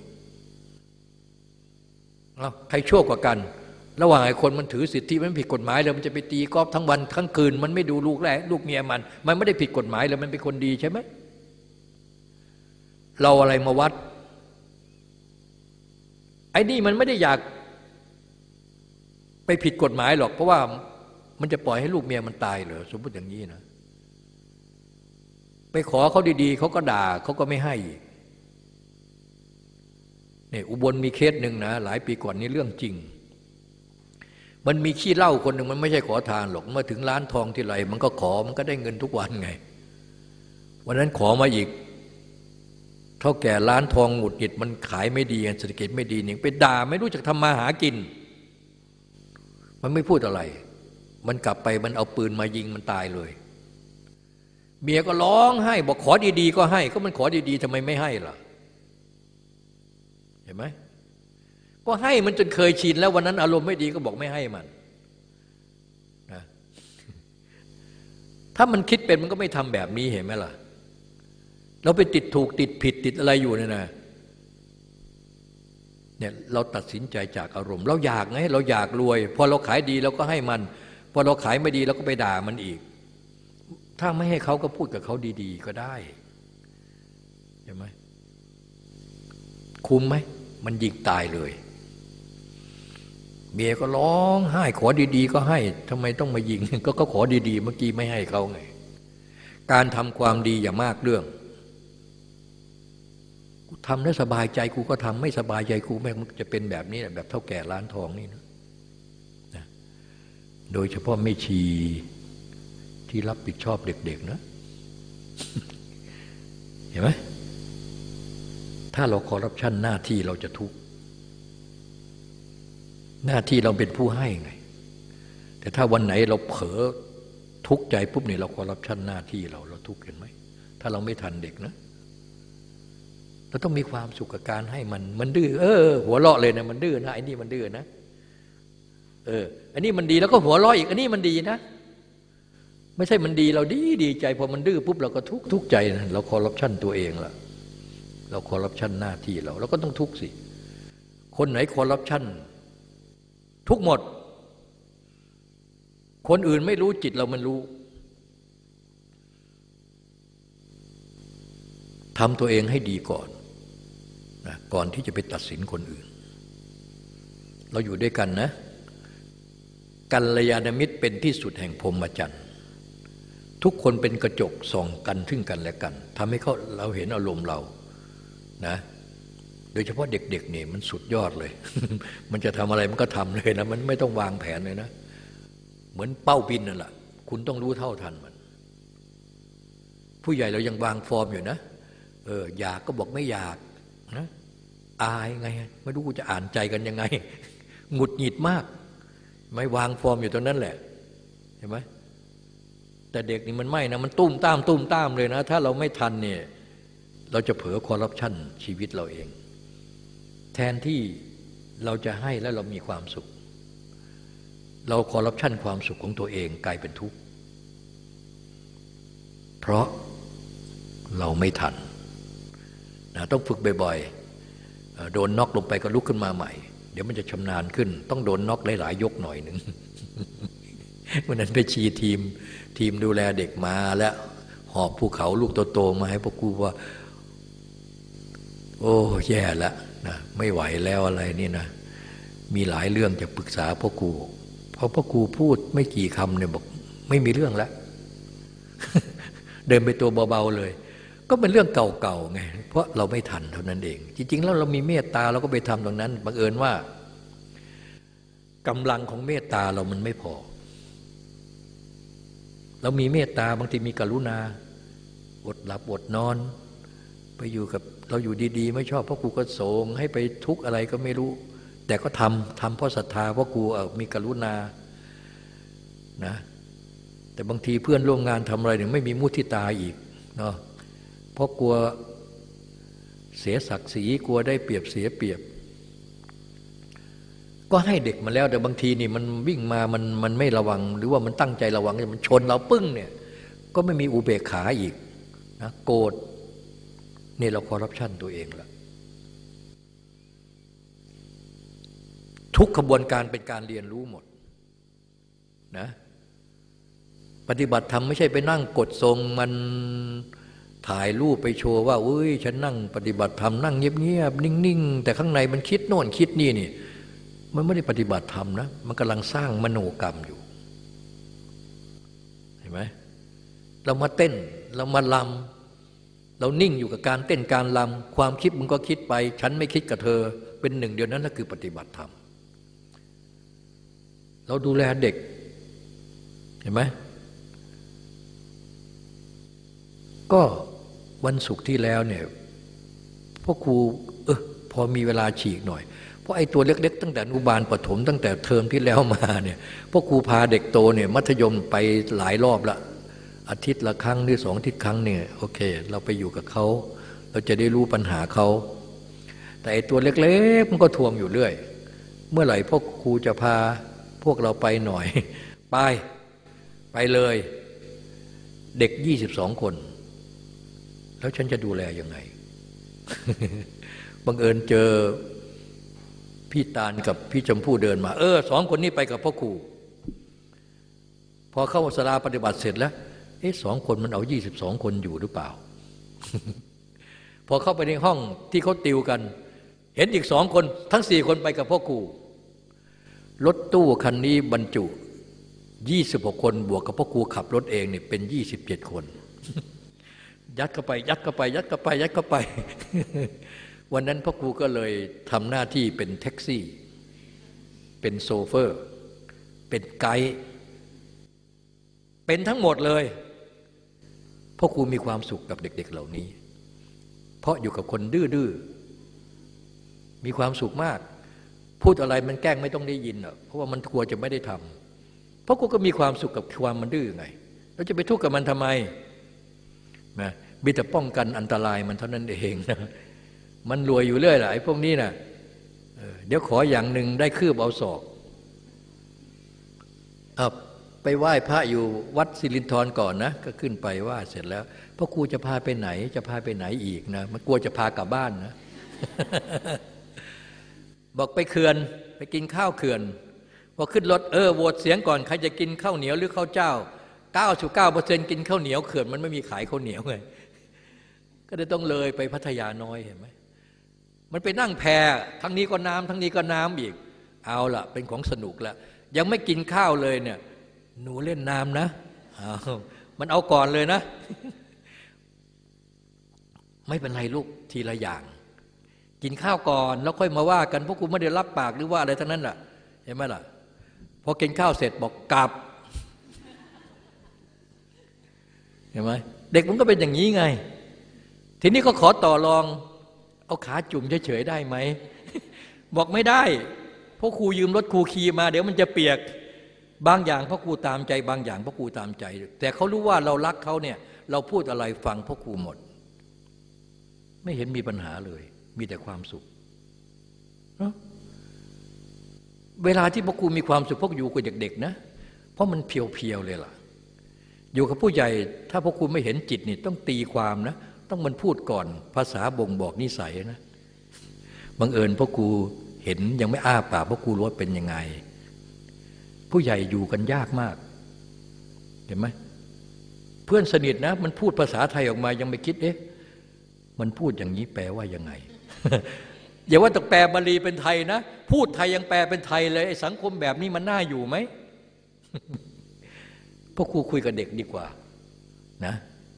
ใครชั่วกว่ากัน ระหว่างไอ้คนมันถือสิทธิมันผิดกฎหมายเลยมันจะไปตีกอล์ฟทั้งวันทั้งคืน มันไม่ดูลูกแรกลูกเมียมัน มันไม่ได้ผิดกฎหมายเลยมันเป็นคนดีใช่ไหมเราอะไรมาวัด ไอ้นี่มันไม่ได้อยากไปผิดกฎหมายหรอก เพราะว่ามันจะปล่อยให้ลูกเมียมันตายเหรอสมมติอย่างนี้นะ ไปขอเขาดีๆเขาก็ด่าเขาก็ไม่ให้เนี่ยอุบลมีเคสหนึ่งนะหลายปีก่อนนี้เรื่องจริง มันมีขี้เล่าคนหนึ่งมันไม่ใช่ขอทานหรอกเมื่อถึงร้านทองที่ไรมันก็ขอมันก็ได้เงินทุกวันไง วันนั้นขอมาอีกเท่าแก่ร้านทองหงุดหงิดมันขายไม่ดีเศรษฐกิจไม่ดีหนี่งไปด่าไม่รู้จักทำมาหากิน มันไม่พูดอะไร มันกลับไปมันเอาปืนมายิงมันตายเลย เมียก็ร้องให้ บอกขอดีๆ ก็ให้ ก็มันขอดีๆทำไมไม่ให้ล่ะ เห็นไหมก็ให้มันจนเคยชินแล้ววันนั้นอารมณ์ไม่ดีก็บอกไม่ให้มันนะถ้ามันคิดเป็นมันก็ไม่ทำแบบนี้เห็นไหมล่ะ เราไปติดถูกติดผิดติดอะไรอยู่เนี่ยนะเนี่ยเราตัดสินใจจากอารมณ์ เราอยากไงเราอยากรวย พอเราขายดีเราก็ให้มัน พอเราขายไม่ดีเราก็ไปด่ามันอีก ถ้าไม่ให้เขาก็พูดกับเขาดี ๆ ก็ได้ใช่ไหมคุ้มไหม มันยิงตายเลย เมียก็ร้องไห้ขอดี ๆ ก็ให้ทำไมต้องมายิง ก็ก็ขอดี ๆ เมื่อกี้ไม่ให้เขาไง การทำความดีอย่ามากเรื่องกูทำแล้วสบายใจกูก็ทำไม่สบายใจกูแม่งจะเป็นแบบนี้แบบเท่าแก่ร้านทองนี่นะโดยเฉพาะไม่ชี ที่รับผิดชอบเด็กๆนะ เห็นไหมถ้าเราคอร์รัปชันหน้าที่เราจะทุกข์หน้าที่เราเป็นผู้ให้ไง แต่ถ้าวันไหนเราเผลอทุกข์ใจปุ๊บเนี่ยเราคอร์รัปชันหน้าที่เราเราทุกข์เห็นไหมถ้าเราไม่ทันเด็กนะเราต้องมีความสุขกับการให้มัน มันดื้อเออหัวเราะเลยนะมันดื้อนะไอ้นี่มันดื้อนะเอออันนี้มันดีแล้วก็หัวเราะอีก อันนี้มันดีนะ ไม่ใช่มันดีเราดีดีใจพอมันดื้อปุ๊บเราก็ทุกทุกใจนะเราคอร์รัปชันตัวเองละเราคอร์รัปชันหน้าที่เราเราก็ต้องทุกข์สิ คนไหนคอร์รัปชันทุกหมด คนอื่นไม่รู้จิตเรามันรู้ทำตัวเองให้ดีก่อนนะก่อนที่จะไปตัดสินคนอื่น เราอยู่ด้วยกันนะกัลยาณมิตรเป็นที่สุดแห่งพรมจรรย์ ทุกคนเป็นกระจกส่องกันซึ่งกันและกันทำให้เขาเราเห็นอารมณ์เรานะโดยเฉพาะเด็กๆเนี่ยมันสุดยอดเลย มันจะทำอะไรมันก็ทำเลยนะ มันไม่ต้องวางแผนเลยนะ เหมือนเป้าบินนั่นแหละ คุณต้องรู้เท่าทันมัน ผู้ใหญ่เรายังวางฟอร์มอยู่นะ เอออยากก็บอกไม่อยากนะ อายไง ไม่รู้กูจะอ่านใจกันยังไง หงุดหงิดมาก ไม่วางฟอร์มอยู่ตรงนั้นแหละ เห็นไหม แต่เด็กนี่มันไม่นะมันตุ้มตามตุ้มตามเลยนะ ถ้าเราไม่ทันเนี่ยเราจะเผลอคอร์รัปชันชีวิตเราเอง แทนที่เราจะให้แล้วเรามีความสุข เราคอร์รัปชันความสุขของตัวเองกลายเป็นทุกข์เพราะเราไม่ทันนะต้องฝึกบ่อยๆโดนน็อกลงไปก็ลุกขึ้นมาใหม่ เดี๋ยวมันจะชำนาญขึ้น ต้องโดนน็อกหลายๆยกหน่อยหนึ่งวันนั้นไปชีทีม ทีมดูแลเด็กมาแล้ว หอบภูเขาลูกโตๆมาให้พ่อครูว่า โอ้แย่แล้วนะไม่ไหวแล้วอะไรนี่นะ มีหลายเรื่องจะปรึกษาพ่อครูพอพ่อครูพูดไม่กี่คำเนี่ยบอก ไม่มีเรื่องแล้วเดินไปตัวเบาๆเลย ก็เป็นเรื่องเก่าๆไงเพราะเราไม่ทันเท่านั้นเอง จริง ๆ แล้วเรามีเมตตาเราก็ไปทำตรงนั้นบังเอิญว่ากำลังของเมตตาเรามันไม่พอ เรามีเมตตาบางทีมีกรุณา อดหลับอดนอน ไปอยู่กับเราอยู่ดี ๆ ไม่ชอบเพ่อครูก็สงให้ไปทุกอะไรก็ไม่รู้ แต่ก็ทำทำเพราะศรัทธาพ่อครูมีกรุณานะแต่บางทีเพื่อนร่วมงานทำอะไรเนี่ยไม่มีมุทิตาอีกเนาะเพราะกลัวเสียศักดิ์ศรีกลัวได้เปรียบเสียเปรียบ ก็ให้เด็กมาแล้วแต่บางทีนี่มันวิ่งมามันมันไม่ระวัง หรือว่ามันตั้งใจระวังมันชนเราปึ้งเนี่ยก็ไม่มีอุเบกขาอีกนะโกรธนี่เราคอร์รัปชันตัวเองละทุกขบวนการเป็นการเรียนรู้หมดนะปฏิบัติธรรมไม่ใช่ไปนั่งกดทรงมันถ่ายรูปไปโชว์ว่าอุ้ยฉันนั่งปฏิบัติธรรมนั่งเงียบๆนิ่งๆ แต่ข้างในมันคิดโน่นคิดนี่นี่ มันไม่ได้ปฏิบัติธรรมนะ มันกำลังสร้างมโนกรรมอยู่ เห็นไหมเรามาเต้นเรามาลำเรานิ่งอยู่กับการเต้นการลำความคิดมึงก็คิดไป ฉันไม่คิดกับเธอ เป็นหนึ่งเดียวนั้นนั่นคือปฏิบัติธรรมเราดูแลเด็ก เห็นไหมก็วันศุกร์ที่แล้วเนี่ยพ่อครูเออพอมีเวลาฉีกหน่อย เพราะไอ้ตัวเล็ก ๆ ตั้งแต่อนุบาลปฐมตั้งแต่เทอมที่แล้วมาเนี่ยพ่อครูพาเด็กโตเนี่ยมัธยมไปหลายรอบละอาทิตย์ละครั้งหรือสองอาทิตย์ครั้งเนี่ยโอเค เราไปอยู่กับเขา เราจะได้รู้ปัญหาเขาแต่ไอ้ตัวเล็ก ๆ มันก็ทวงอยู่เรื่อย เมื่อไหร่พ่อครูจะพาพวกเราไปหน่อย ไปไปเลย เด็กยี่สิบสองคน แล้วฉันจะดูแลยังไงบังเอิญเจอ พี่ตาลกับพี่ชมพู่เดินมา เออสองคนนี้ไปกับพ่อครูพอเข้าสลาปฏิบัติเสร็จแล้วเอ๊ะสองคนมันเอายี่สิบสองคนอยู่หรือเปล่าพพอเข้าไปในห้องที่เขาติวกัน เห็นอีกสองคน ทั้งสี่คนไปกับพ่อครูรถตู้คันนี้บรรจุยี่สิบหกคน บวกกับพ่อครูขับรถเองเนี่ยเป็นยี่สิบเจ็ดคน ยัดเข้าไป ยัดเข้าไป ยัดเข้าไป ยัดเข้าไป วันนั้นพ่อครูก็เลยทำหน้าที่เป็นแท็กซี่ เป็นโซเฟอร์ เป็นไกด์เป็นทั้งหมดเลยพ่อครูมีความสุขกับเด็ก ๆเหล่านี้ เพราะอยู่กับคนดื้อๆมีความสุขมาก พูดอะไรมันแกล้งไม่ต้องได้ยินอกเพราะว่ามันกลัวจะไม่ได้ทำเพราะกูก็มีความสุขกับความมันดื้อไงเราจะไปทุกข์กับมันทำไมนะมีแต่ป้องกันอันตรายมันเท่านั้นเองนะ มันรวยอยู่เรื่อยแหละไอ้พวกนี้นะเดี๋ยวขออย่างหนึ่งได้คืบเอาศอกเอาไปไหว้พระอยู่วัดสิรินทรก่อนนะ ก็ขึ้นไปไหว้เสร็จแล้วพ่อครูจะพาไปไหน จะพาไปไหนอีกนะมันกลัวจะพากลับบ้านนะ บอกไปเขื่อนไปกินข้าวเขื่อนพอขึ้นรถเออโหวตเสียงก่อนใครจะกินข้าวเหนียวหรือข้าวเจ้า99%กินข้าวเหนียวเขื่อนมันไม่มีขายข้าวเหนียวไงก็เลยต้องเลยไปพัทยาน้อยเห็นไหม มันไปนั่งแพรทั้งนี้ก็น้ำทั้งนี้ก็น้ำอีก เอาละเป็นของสนุกละยังไม่กินข้าวเลยเนี่ย หนูเล่นน้ำนะมันเอาก่อนเลยนะ ไม่เป็นไรลูกทีละอย่าง กินข้าวก่อนแล้วค่อยมาว่ากันเพราะกูไม่ได้รับปากหรือว่าอะไรทั้งนั้นแหละเห็นไหมล่ะพอกินข้าวเสร็จบอกกลับเห็นไหมเด็กมันก็เป็นอย่างนี้ไง ทีนี้ก็ขอต่อรอง เอาขาจุ่มเฉยๆได้ไหม บอกไม่ได้ เพราะครูยืมรถครูขี่มา เดี๋ยวมันจะเปียกบางอย่างพ่อครูตามใจ บางอย่างพ่อครูตามใจ แต่เขารู้ว่าเรารักเขาเนี่ยเราพูดอะไรฟังพ่อครูหมด ไม่เห็นมีปัญหาเลย มีแต่ความสุข เวลาที่พ่อครูมีความสุขพวกอยู่กับเด็กๆนะ เพราะมันเพียวๆเลยล่ะ อยู่กับผู้ใหญ่ ถ้าพ่อครูไม่เห็นจิตนี่ต้องตีความนะ ต้องมันพูดก่อน ภาษาบ่งบอกนิสัยนะบังเอิญพ่อครูเห็นยังไม่อ้าปากพ่อครูรู้ว่าเป็นยังไง ผู้ใหญ่อยู่กันยากมาก เห็นไหมเพื่อนสนิทนะ มันพูดภาษาไทยออกมายังไม่คิดเอ๊ะมันพูดอย่างนี้แปลว่ายังไงอย่าว่าแต่แปลบาลีเป็นไทยนะ พูดไทยยังแปลเป็นไทยเลยไอ้สังคมแบบนี้มันน่าอยู่ไหมพ่อครูคุยกับเด็กดีกว่า นะ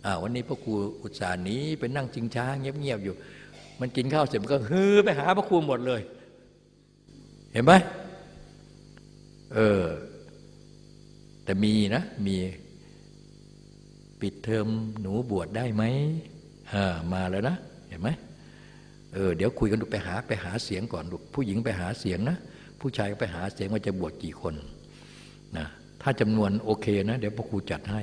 อ่าวันนี้พ่อครูอุตส่าห์นี้ไปนั่งจิงช้าเงียบๆอยู่ มันกินข้าวเสร็จมันก็ฮือไปหาพ่อครูหมดเลย เห็นไหมเออ แต่มีนะมี ปิดเทอมหนูบวชได้ไหมอ่ามาแล้วนะ เห็นไหมเออเดี๋ยวคุยกันดูไปหาไปหาเสียงก่อนลูผู้หญิงไปหาเสียงนะ ผู้ชายก็ไปหาเสียงว่าจะบวชกี่คนนะถ้าจำนวนโอเคนะ เดี๋ยวพ่อครูจัดให้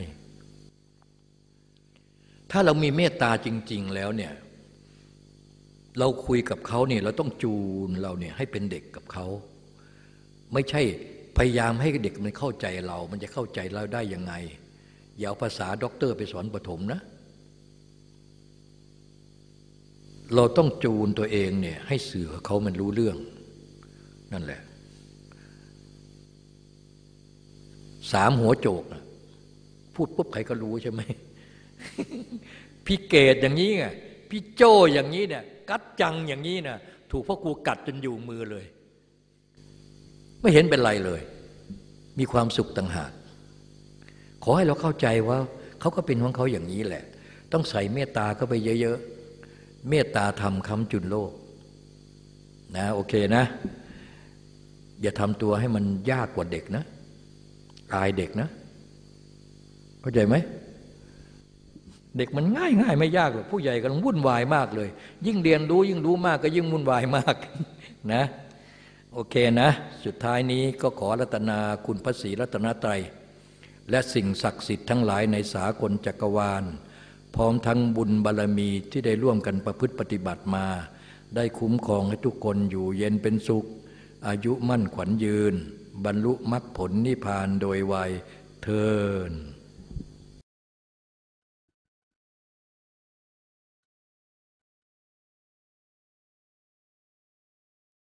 ถ้าเรามีเมตตาจริง ๆ แล้วเนี่ย เราคุยกับเขาเนี่ยเราต้องจูนเราเนี่ยให้เป็นเด็กกับเขา ไม่ใช่พยายามให้เด็กมันเข้าใจเรา มันจะเข้าใจเราได้ยังไง อย่าเอาภาษาด็อกเตอร์ไปสอนปฐมนะ เราต้องจูนตัวเองเนี่ยให้เสือเขามันรู้เรื่อง นั่นแหละ สามหัวโจก พูดปุ๊บใครก็รู้ใช่ไหม พี่เกดอย่างนี้ไงพี่โจอย่างนี้เนี่ย กัดจังอย่างนี้นะถูกพ่อครูกัดจนอยู่มือเลย ไม่เห็นเป็นไรเลย มีความสุขต่างหากขอให้เราเข้าใจว่าเขาก็เป็นของเขาอย่างนี้แหละ ต้องใส่เมตตาเข้าไปเยอะๆ เมตตาทำคำจุนโลก นะโอเคนะ อย่าทำตัวให้มันยากกว่าเด็กนะอายเด็กนะ เข้าใจไหม เด็กมันง่ายง่ายไม่ยากหรอกผู้ใหญ่กำลังวุ่นวายมากเลย ยิ่งเรียนรู้ยิ่งรู้มากก็ยิ่งวุ่นวายมากนะโอเคนะ สุดท้ายนี้ก็ขอรัตนาคุณพระศรีรัตนตรัย และสิ่งศักดิ์สิทธิ์ทั้งหลายในสากลจักรวาล พร้อมทั้งบุญบารรมีที่ได้ร่วมกันประพฤติปฏิบัติมา ได้คุ้มครองให้ทุกคนอยู่เย็นเป็นสุข อายุมั่นขวัญยืน บรรลุมรรคผลนิพพานโดยไวยเทิน